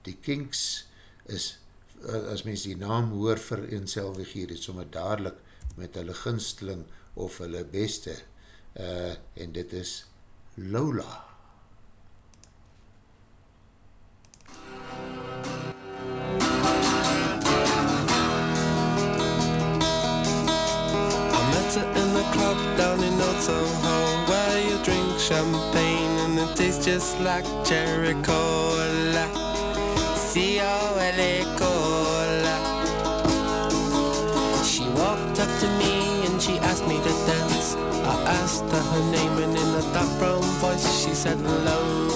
Die Kinks is, as mens die naam hoor vir eenselwig hier, het sommer dadelijk met hulle gunsteling of hulle beste, uh, en dit is Lola. I met her in the club down in drink champagne and it tastes just like cherry cola C-O-L-A cola. She walked up to me and she asked me to dance. I asked her her name and in a dark brown voice she said Lola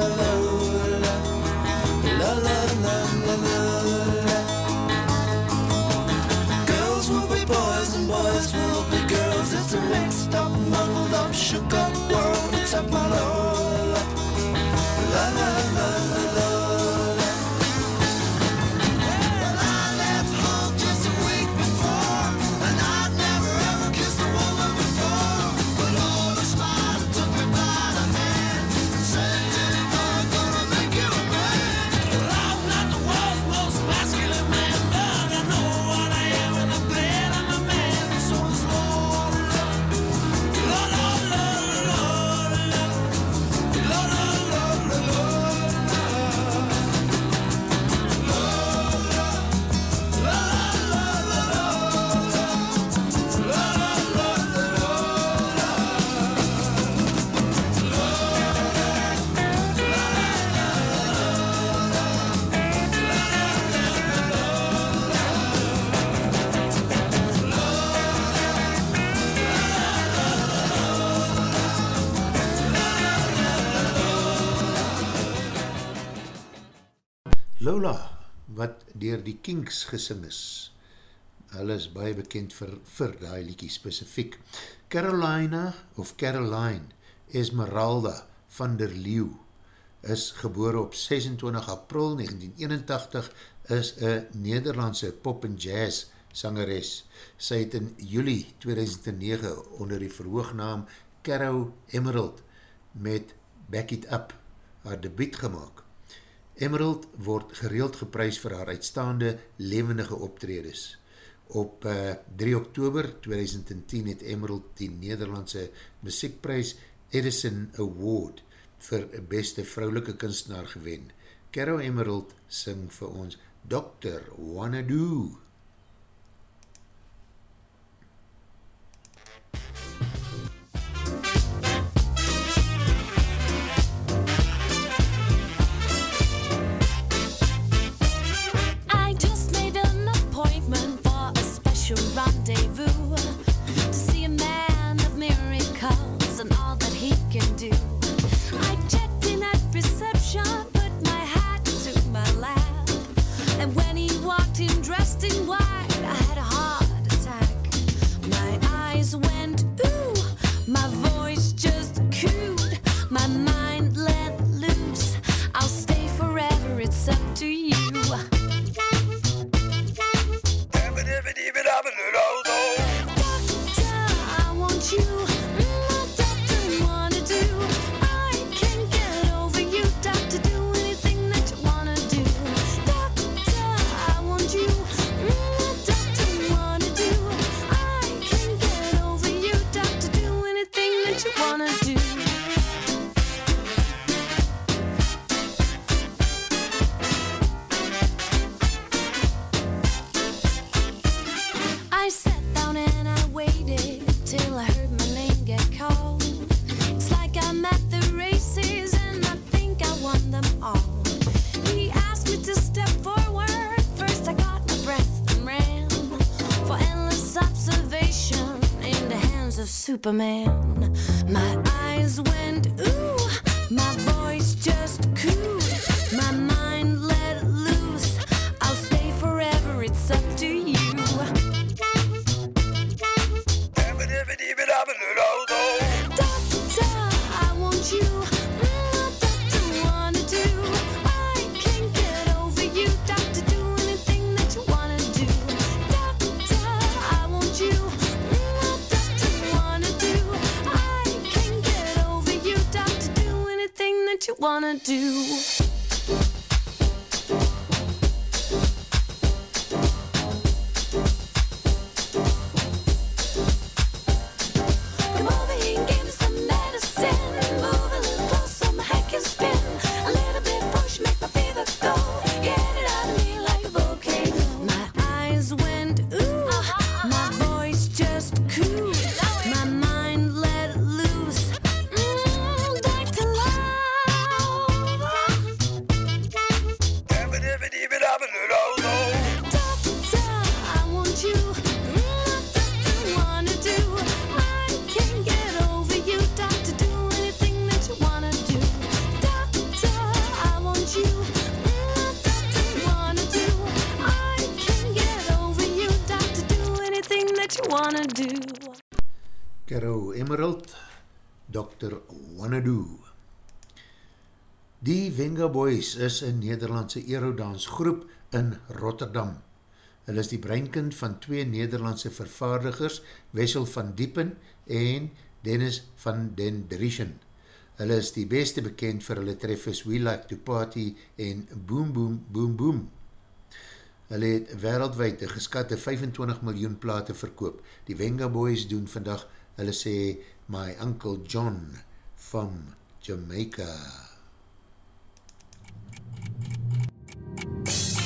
for dier die Kinks gesing is. Hulle is baie bekend vir, vir die liekie specifiek. Carolina of Caroline Esmeralda van der Leeuw is geboor op 26 april 1981, is een Nederlandse pop en jazz sangeres. Sy het in juli 2009 onder die verhoognaam Caro Emerald met Back It Up haar debiet gemaakt. Emerald word gereeld geprys vir haar uitstaande levendige optredes. Op eh, uh, 3 oktober 2010 het Emerald die Nederlandse muziekprys Edison Award vir beste vrouwelike kunstenaar gewen. Caro Emerald sing vir ons Dr. Wanna Do. up to you. man. that you wanna do. Venga Boys is een Nederlandse aerodance groep in Rotterdam. Hulle is die breinkind van twee Nederlandse vervaardigers, Wessel van Diepen en Dennis van den Drieschen. Hulle is die beste bekend vir hulle treffers We Like to Party en Boom Boom Boom Boom. Hulle het wereldwijd een geskatte 25 miljoen plate verkoop. Die Venga Boys doen vandag, hulle sê, My Uncle John from Jamaica. ピッ!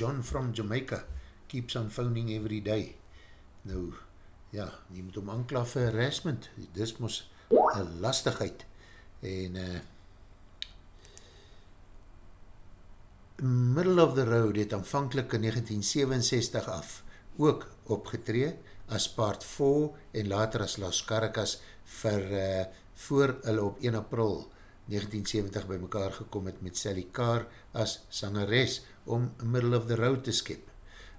John from Jamaica keeps on phoning every day. Nou, ja, jy moet hom aankla vir harassment. Dis mos een lastigheid. En uh, Middle of the Road het aanvankelijk in 1967 af ook opgetree as part 4 en later as Las Caracas vir uh, voor hulle op 1 april 1970 by mekaar gekom het met Sally Carr as sangeres om Middle of the Road te skep.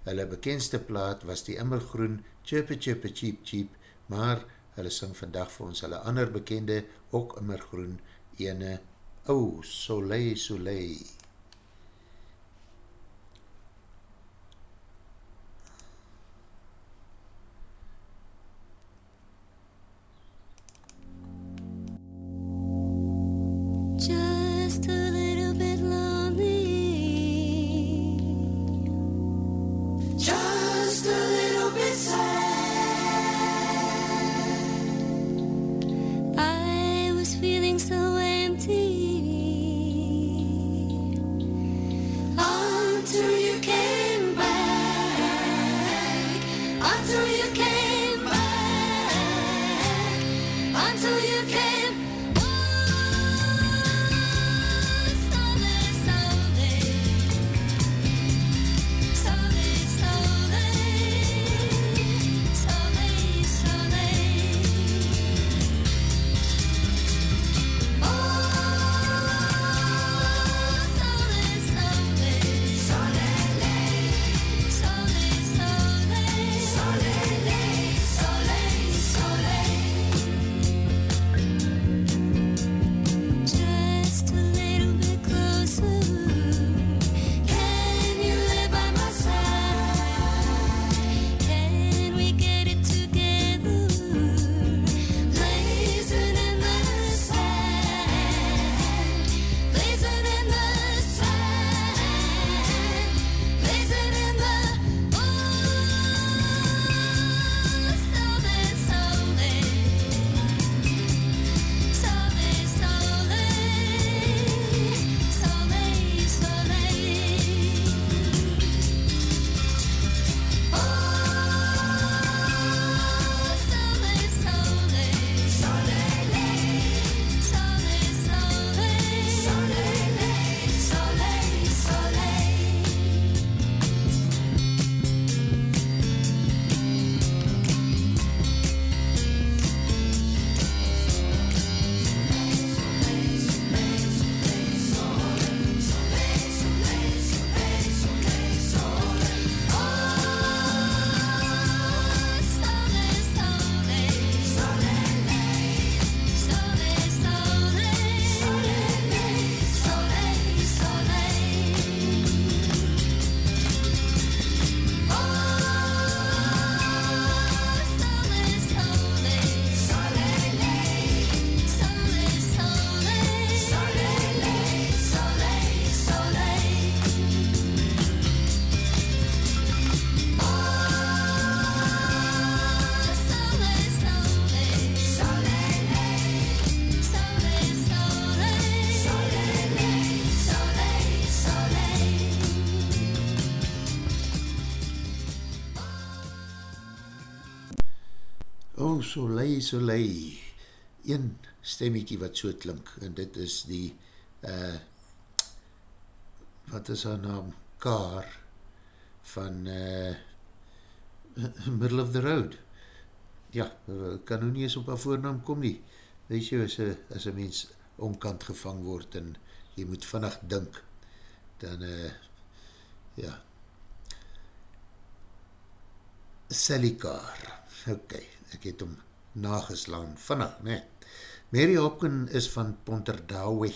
Hulle bekendste plaat was die immergroen Chirpe Chirpe Cheep Cheep, maar hulle sing vandag vir ons hulle ander bekende, ook immergroen, ene, Oh, Soleil, Soleil. Just a little Soleil, Soleil. Een stemmiekie wat so klink, en dit is die, uh, wat is haar naam? Kaar van uh, Middle of the Road. Ja, uh, kan nou nie eens op haar voornaam kom nie. Weet jy, as een, as een mens onkant gevang word en jy moet vannacht dink, dan, uh, ja, Sally Carr. Ok, ek het hom nageslaan vannig, ne. Mary Hopkin is van Ponterdawe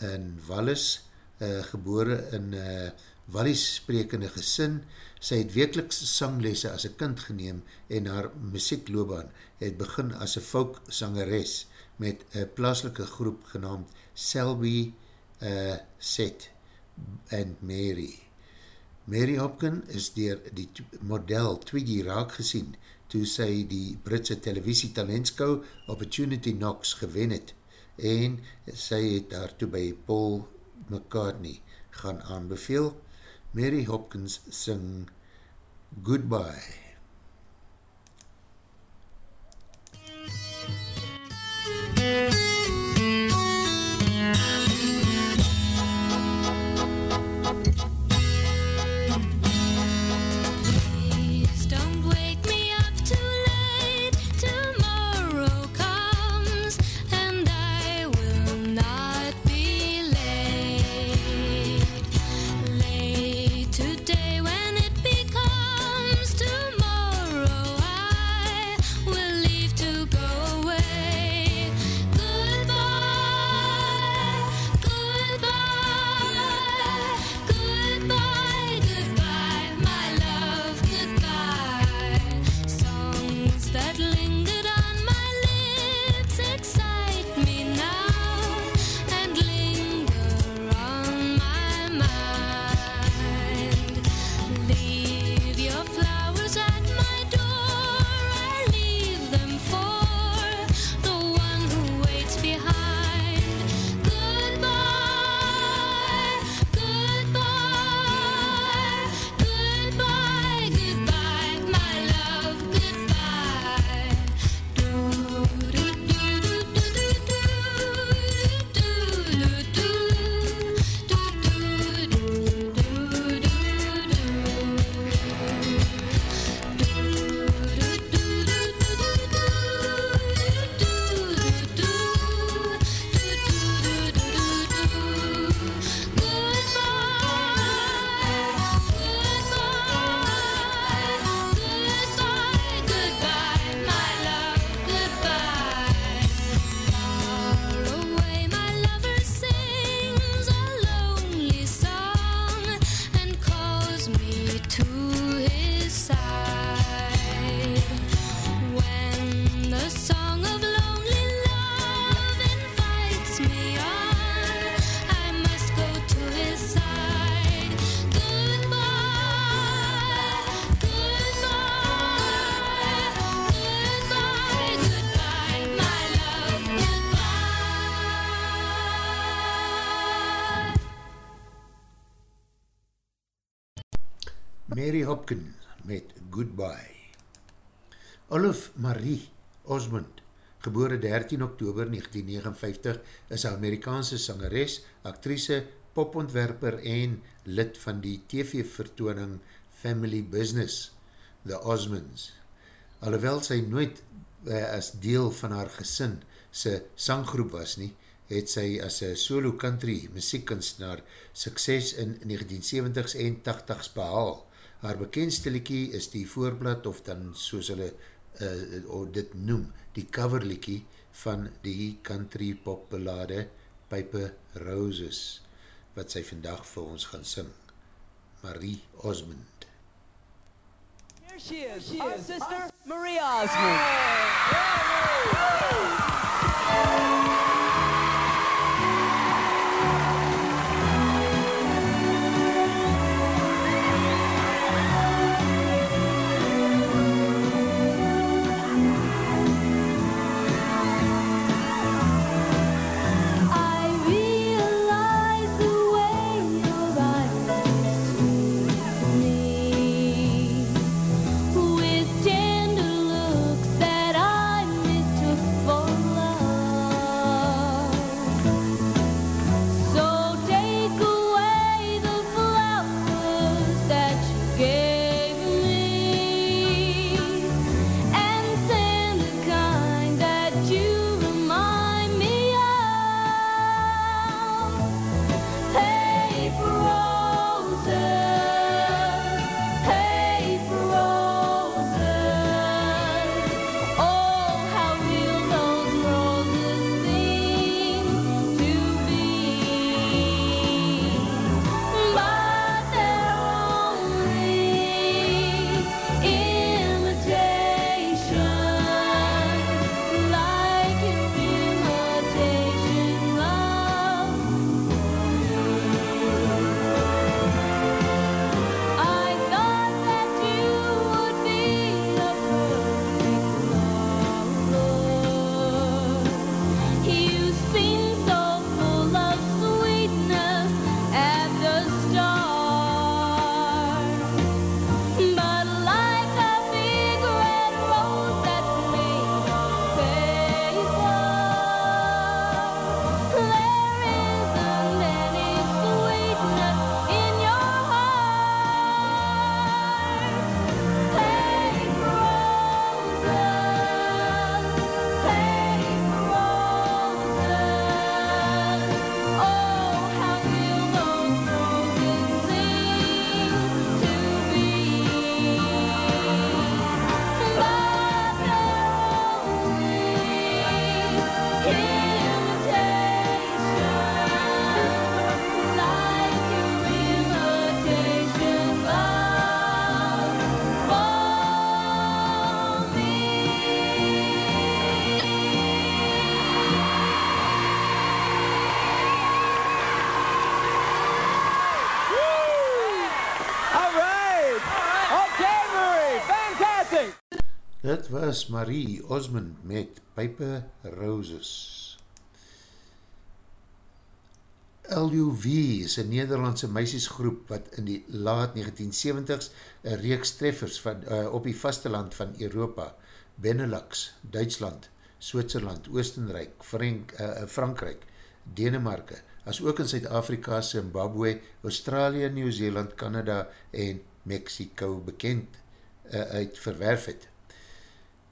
in Wallis, uh, gebore in uh, Wallis sprekende gesin. Sy het wekeliks sanglese as een kind geneem en haar muziekloobaan het begin as een folk sangeres met een plaaslike groep genaamd Selby uh, Set and Mary. Mary Hopkin is dier die model Twiggy raak gesien toe sy die Britse televisie talentskou Opportunity Knox gewen het en sy het daartoe by Paul McCartney gaan aanbeveel. Mary Hopkins sing Goodbye. Olive Marie Osmond, gebore 13 oktober 1959, is een Amerikaanse sangeres, actrice, popontwerper en lid van die TV-vertooning Family Business, The Osmonds. Alhoewel sy nooit uh, as deel van haar gesin sy sanggroep was nie, het sy as een solo country muziekkunstenaar sukses in 1970s en 80s behaal. Haar bekendste liekie is die voorblad of dan soos hulle uh, of dit noem, die coverliekie van die country popbelade Piper Roses wat sy vandag vir ons gaan sing. Marie Osmond. Here she is, our sister Marie Osmond. I was Marie Osmond met Paper Roses. LUV is een Nederlandse meisiesgroep wat in die laat 1970s een reeks treffers van, uh, op die vasteland van Europa, Benelux, Duitsland, Switserland, Oostenrijk, Frank, uh, Frankrijk, Denemarke, as ook in Zuid-Afrika, Zimbabwe, Australië, Nieuw-Zeeland, Canada en Mexico bekend uh, uit verwerf het.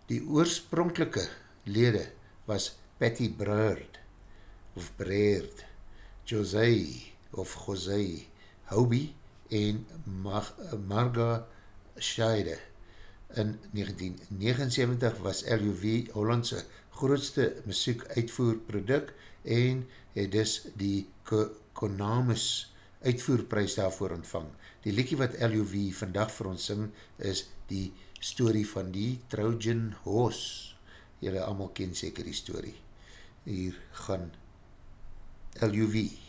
Die oorspronkelike lede was Patty Breard of Breard, José of José Hobie en Mar Marga Scheide. In 1979 was LUV Hollandse grootste muziek uitvoerproduk en het dus die Konamus uitvoerprys daarvoor ontvang. Die liekie wat LUV vandag vir ons sing is die story van die Trojan Horse. Julle allemaal ken seker die story. Hier gaan LUV.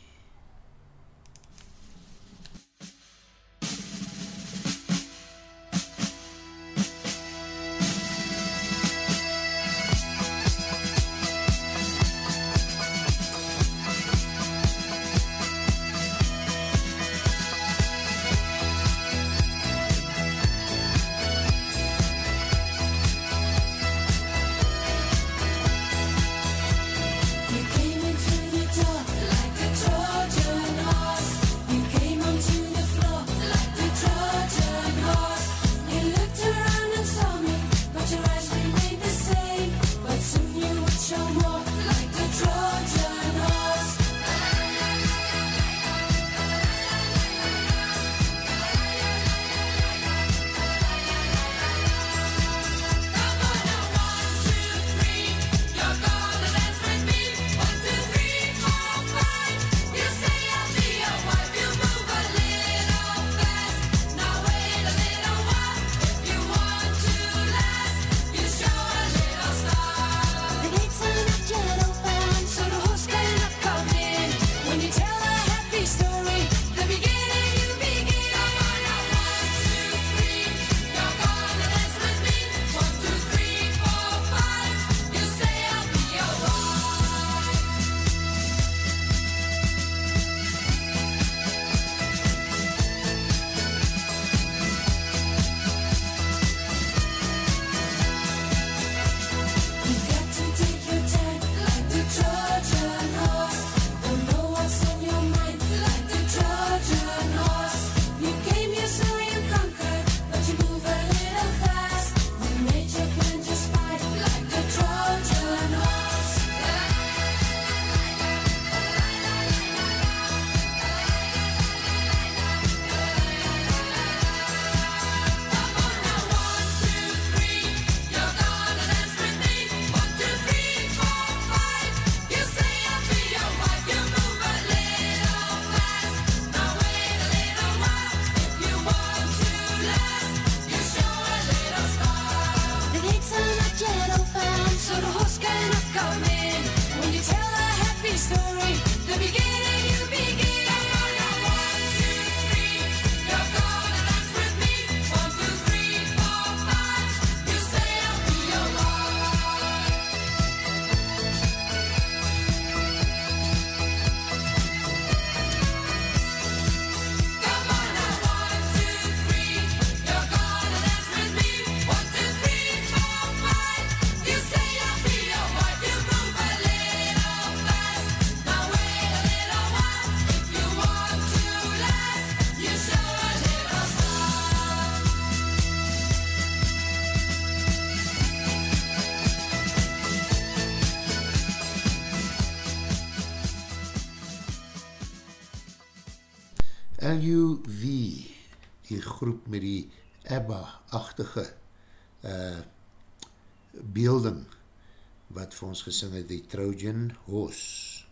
Ons gesing het, die Trojan Horse.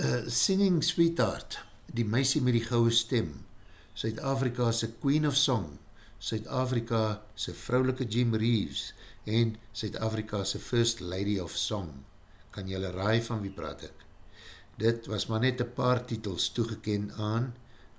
Uh, Singing Sweetheart, die meisie met die gouwe stem, Suid-Afrika se Queen of Song, Suid-Afrika se vrouwelike Jim Reeves en Suid-Afrika se First Lady of Song. Kan jylle raai van wie praat ek? Dit was maar net een paar titels toegeken aan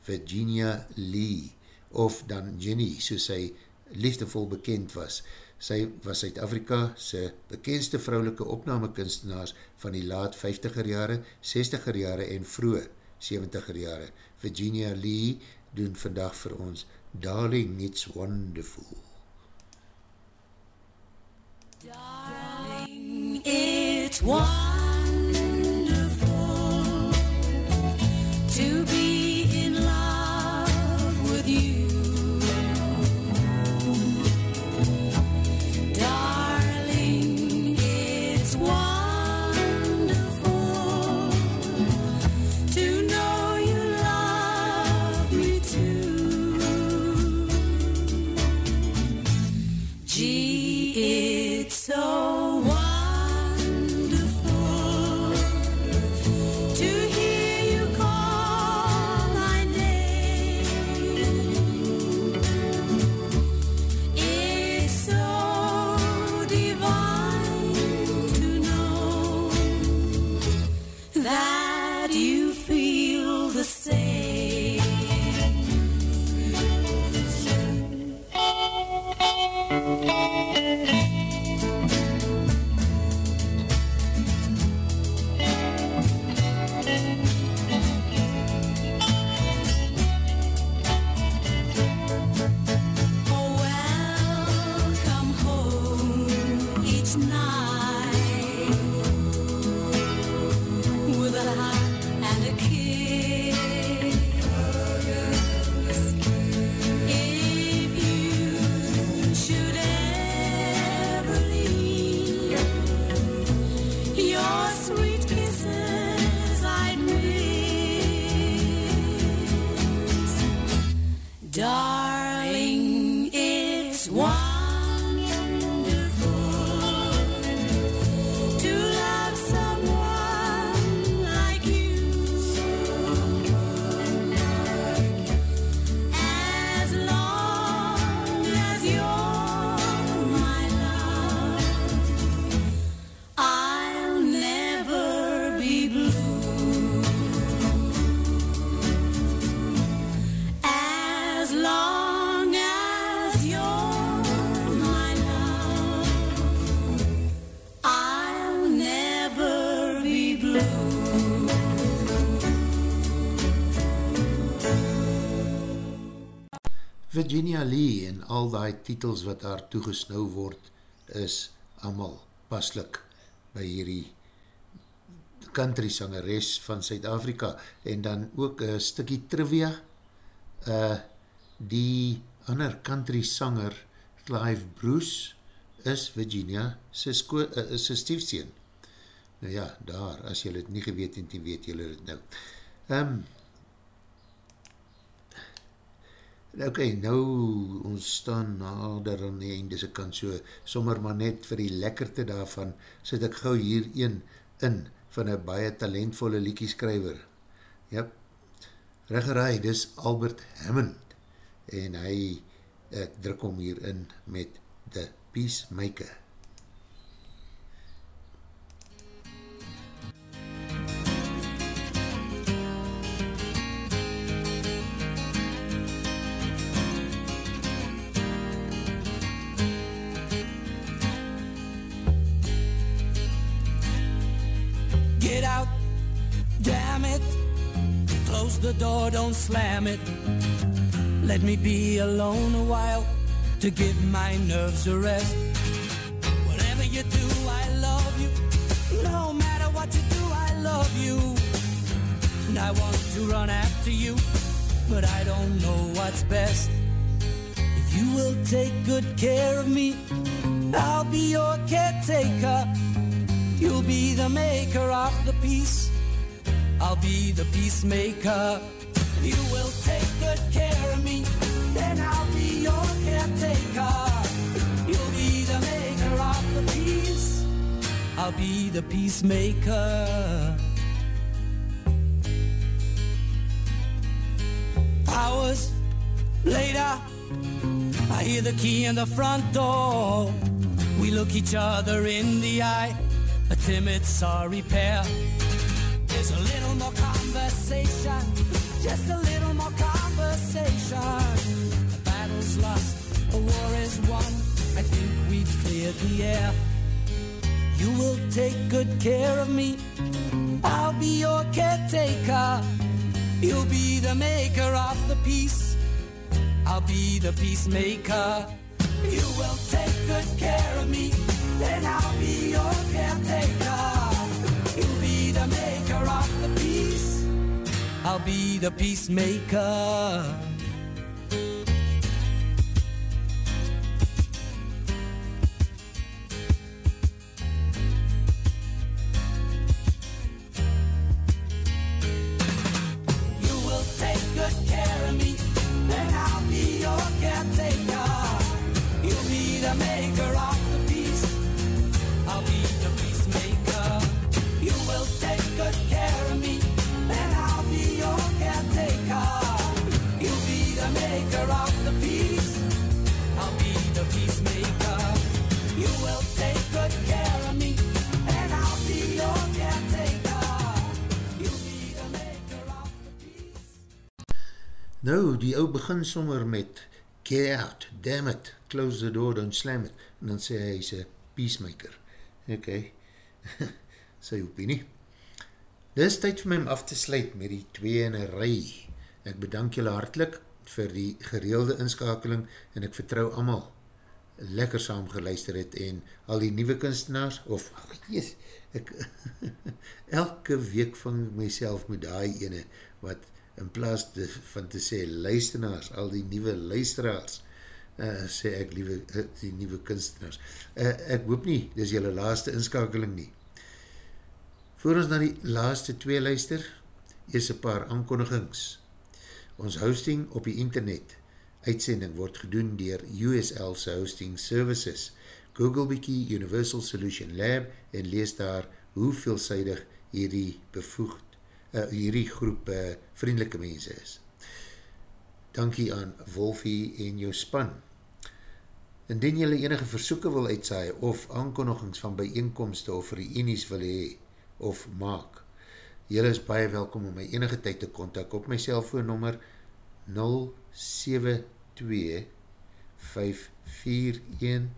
Virginia Lee of dan Jenny, soos sy liefdevol bekend was. Sy was Suid-Afrika sy bekendste vrouwelike opnamekunstenaars van die laat 50er jare, 60er jare en vroege 70er jare. Virginia Lee doen vandag vir ons Darling, It's Wonderful. Darling, it's wonderful to be al die titels wat haar toegesnou word is allemaal paslik by hierdie country sangeres van Suid-Afrika en dan ook een stukkie trivia. Uh, die ander country sanger Clive Bruce is Virginia sy, sko, uh, sy stiefseen. Nou ja, daar, as jy het nie geweet en die weet jy het nou. Um, Ok, nou ons staan nader aan die einde se kant so, sommer maar net vir die lekkerte daarvan, sit ek gauw hier een in van een baie talentvolle liekieskryver. Ja, reggeraai, dis Albert Hammond en hy ek druk hom hier in met The Peacemaker. Get out, damn it. Close the door, don't slam it. Let me be alone a while to give my nerves a rest. Whatever you do, I love you. No matter what you do, I love you. And I want to run after you, but I don't know what's best. If you will take good care of me, I'll be your caretaker. You'll be the maker of the peace. I'll be the peacemaker. You will take good care of me, then I'll be your caretaker. You'll be the maker of the peace. I'll be the peacemaker. Hours later, I hear the key in the front door. We look each other in the eye, a timid, sorry pair. There's a little more conversation, just a little more conversation. A battle's lost, a war is won. I think we've cleared the air. You will take good care of me. I'll be your caretaker. You'll be the maker of the peace. I'll be the peacemaker. You will take good care of me. Then I'll be your caretaker. You'll be the maker of the peace. I'll be the peacemaker. Begin sommer met get out, damn it, close the door, don't slam it. En dan sê hy, hy's a peacemaker. Ok, sy opinie. Dis tyd vir my om af te sluit met die twee in een rij. Ek bedank julle hartlik vir die gereelde inskakeling en ek vertrou allemaal lekker saam geluister het en al die nieuwe kunstenaars, of, jees, ek, elke week vang ek myself met die ene, wat in plaas te, van te sê luisteraars, al die nieuwe luisteraars, uh, sê ek liewe, uh, die nieuwe kunstenaars. Uh, ek hoop nie, dis julle laaste inskakeling nie. Voor ons na die laaste twee luister, is een paar aankondigings. Ons hosting op die internet uitsending word gedoen dier USL's Hosting Services, Google Wiki Universal Solution Lab en lees daar hoe veelzijdig hierdie bevoegd, uh, hierdie groep uh, vriendelike mense is. Dankie aan Wolfie en jou span. Indien jylle enige versoeken wil uitsaai of aankondigings van bijeenkomste of reenies wil hee of maak, jylle is baie welkom om my enige tyd te kontak op my cellfoonnummer 072 541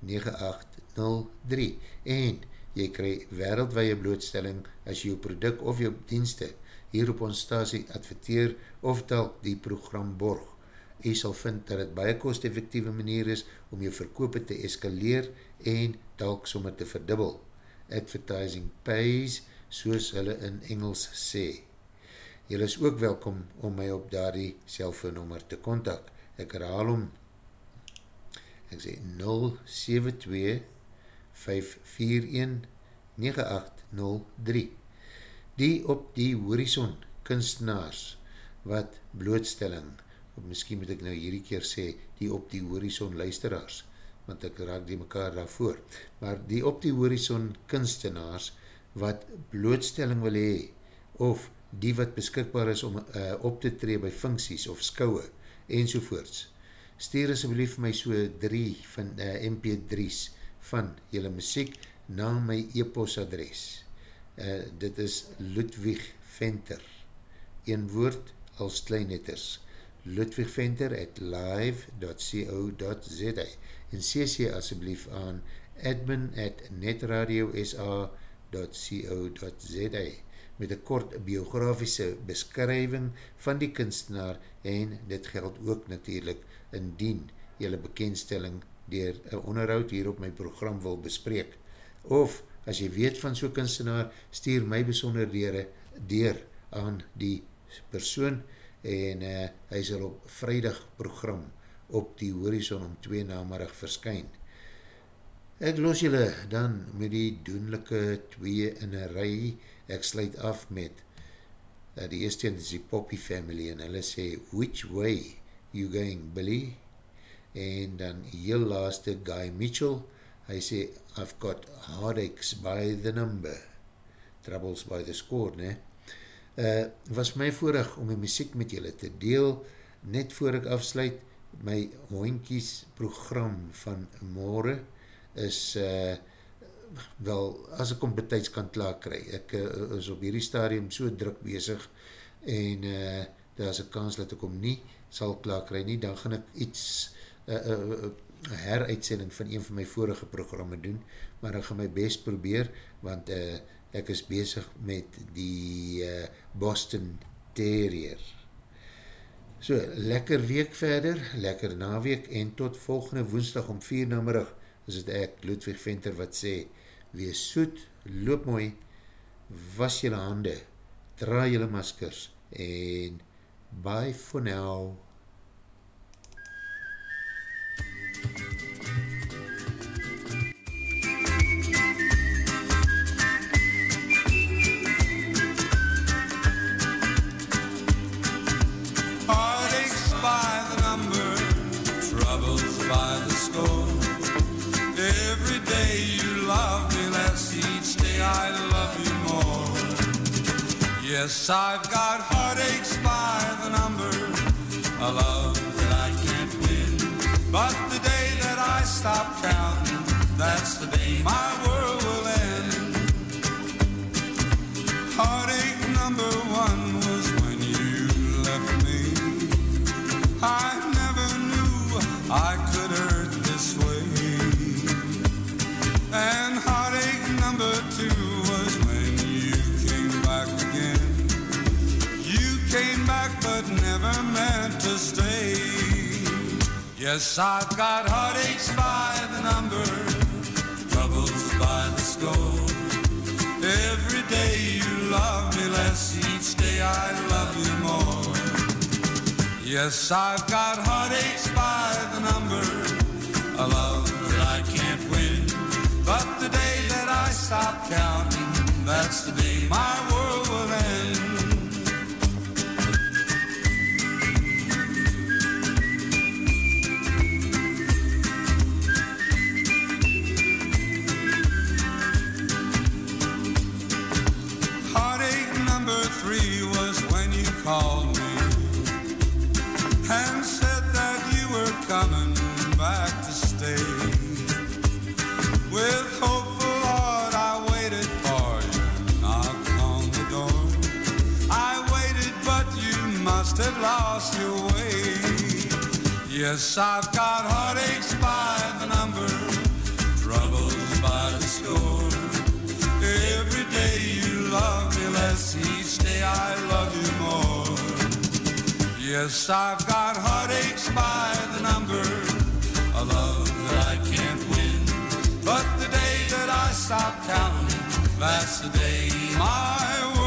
9803 en jy krij wereldwaie blootstelling as jou product of jou dienste hier op ons stasie adverteer of telk die program borg. Jy sal vind dat het baie kost-effectieve manier is om jou verkoop te eskaleer en telk sommer te verdubbel. Advertising pays, soos hulle in Engels sê. Julle is ook welkom om my op daardie cellfoonnummer te kontak. Ek herhaal om, ek sê 072 541 9803 Die op die horizon kunstenaars wat blootstelling, of miskien moet ek nou hierdie keer sê, die op die horizon luisteraars, want ek raak die mekaar daarvoor, maar die op die horizon kunstenaars wat blootstelling wil hee, of die wat beskikbaar is om uh, op te tree by funksies of skouwe, enzovoorts. Stuur asjeblief my so drie van uh, MP3's van jylle muziek na my e-post adres. Uh, dit is Ludwig Venter. Een woord als kleinletters. Ludwig Venter at live.co.za en cc asjeblief aan admin at netradiosa.co.za met een kort biografische beskrywing van die kunstenaar en dit geld ook natuurlijk indien jylle bekendstelling dier een onderhoud hier op my program wil bespreek. Of, as jy weet van so'n kunstenaar, stuur my besonderdere deur aan die persoon en uh, hy sal op vrijdag program op die horizon om twee namerig verskyn. Ek los julle dan met die doenlijke twee in een rij. Ek sluit af met uh, die eerste is die Poppy family en hulle sê, which way you going Billy? En dan heel laaste Guy Mitchell, hy sê, I've got heartaches by the number, troubles by the score, ne? Uh, was my voorig om die muziek met julle te deel, net voor ek afsluit, my hoinkies program van morgen is uh, wel, as ek om betijds kan klaar kry, ek uh, is op hierdie stadium so druk bezig en uh, daar is een kans dat ek om nie sal klaar kry nie, dan gaan ek iets uh, uh, een heruitsending van een van my vorige programme doen, maar ek gaan my best probeer, want uh, ek is bezig met die uh, Boston Terrier. So, lekker week verder, lekker naweek en tot volgende woensdag om 4 namerig is het ek, Ludwig Venter, wat sê, wees soet, loop mooi, was jylle hande, draai jylle maskers en bye for now. Yes, I've got heartaches by the number, a love that I can't win. But stop counting, that's the day my world will end. Heartache number one was when you left me. I never knew I could hurt this way. And heartache number two was when you came back again. You came back but never. Yes, I've got heartaches by the number, troubles by the score. Every day you love me less, each day I love you more. Yes, I've got heartaches by the number, a love that I can't win. But the day that I stop counting, that's the day my world will end. Coming back to stay. With hopeful heart, I waited for you, knocked on the door. I waited, but you must have lost your way. Yes, I've got heartaches by the number, troubles by the score. Every day you love me less, each day I love you more. Yes, I've got heartaches by that I stop counting, that's the day my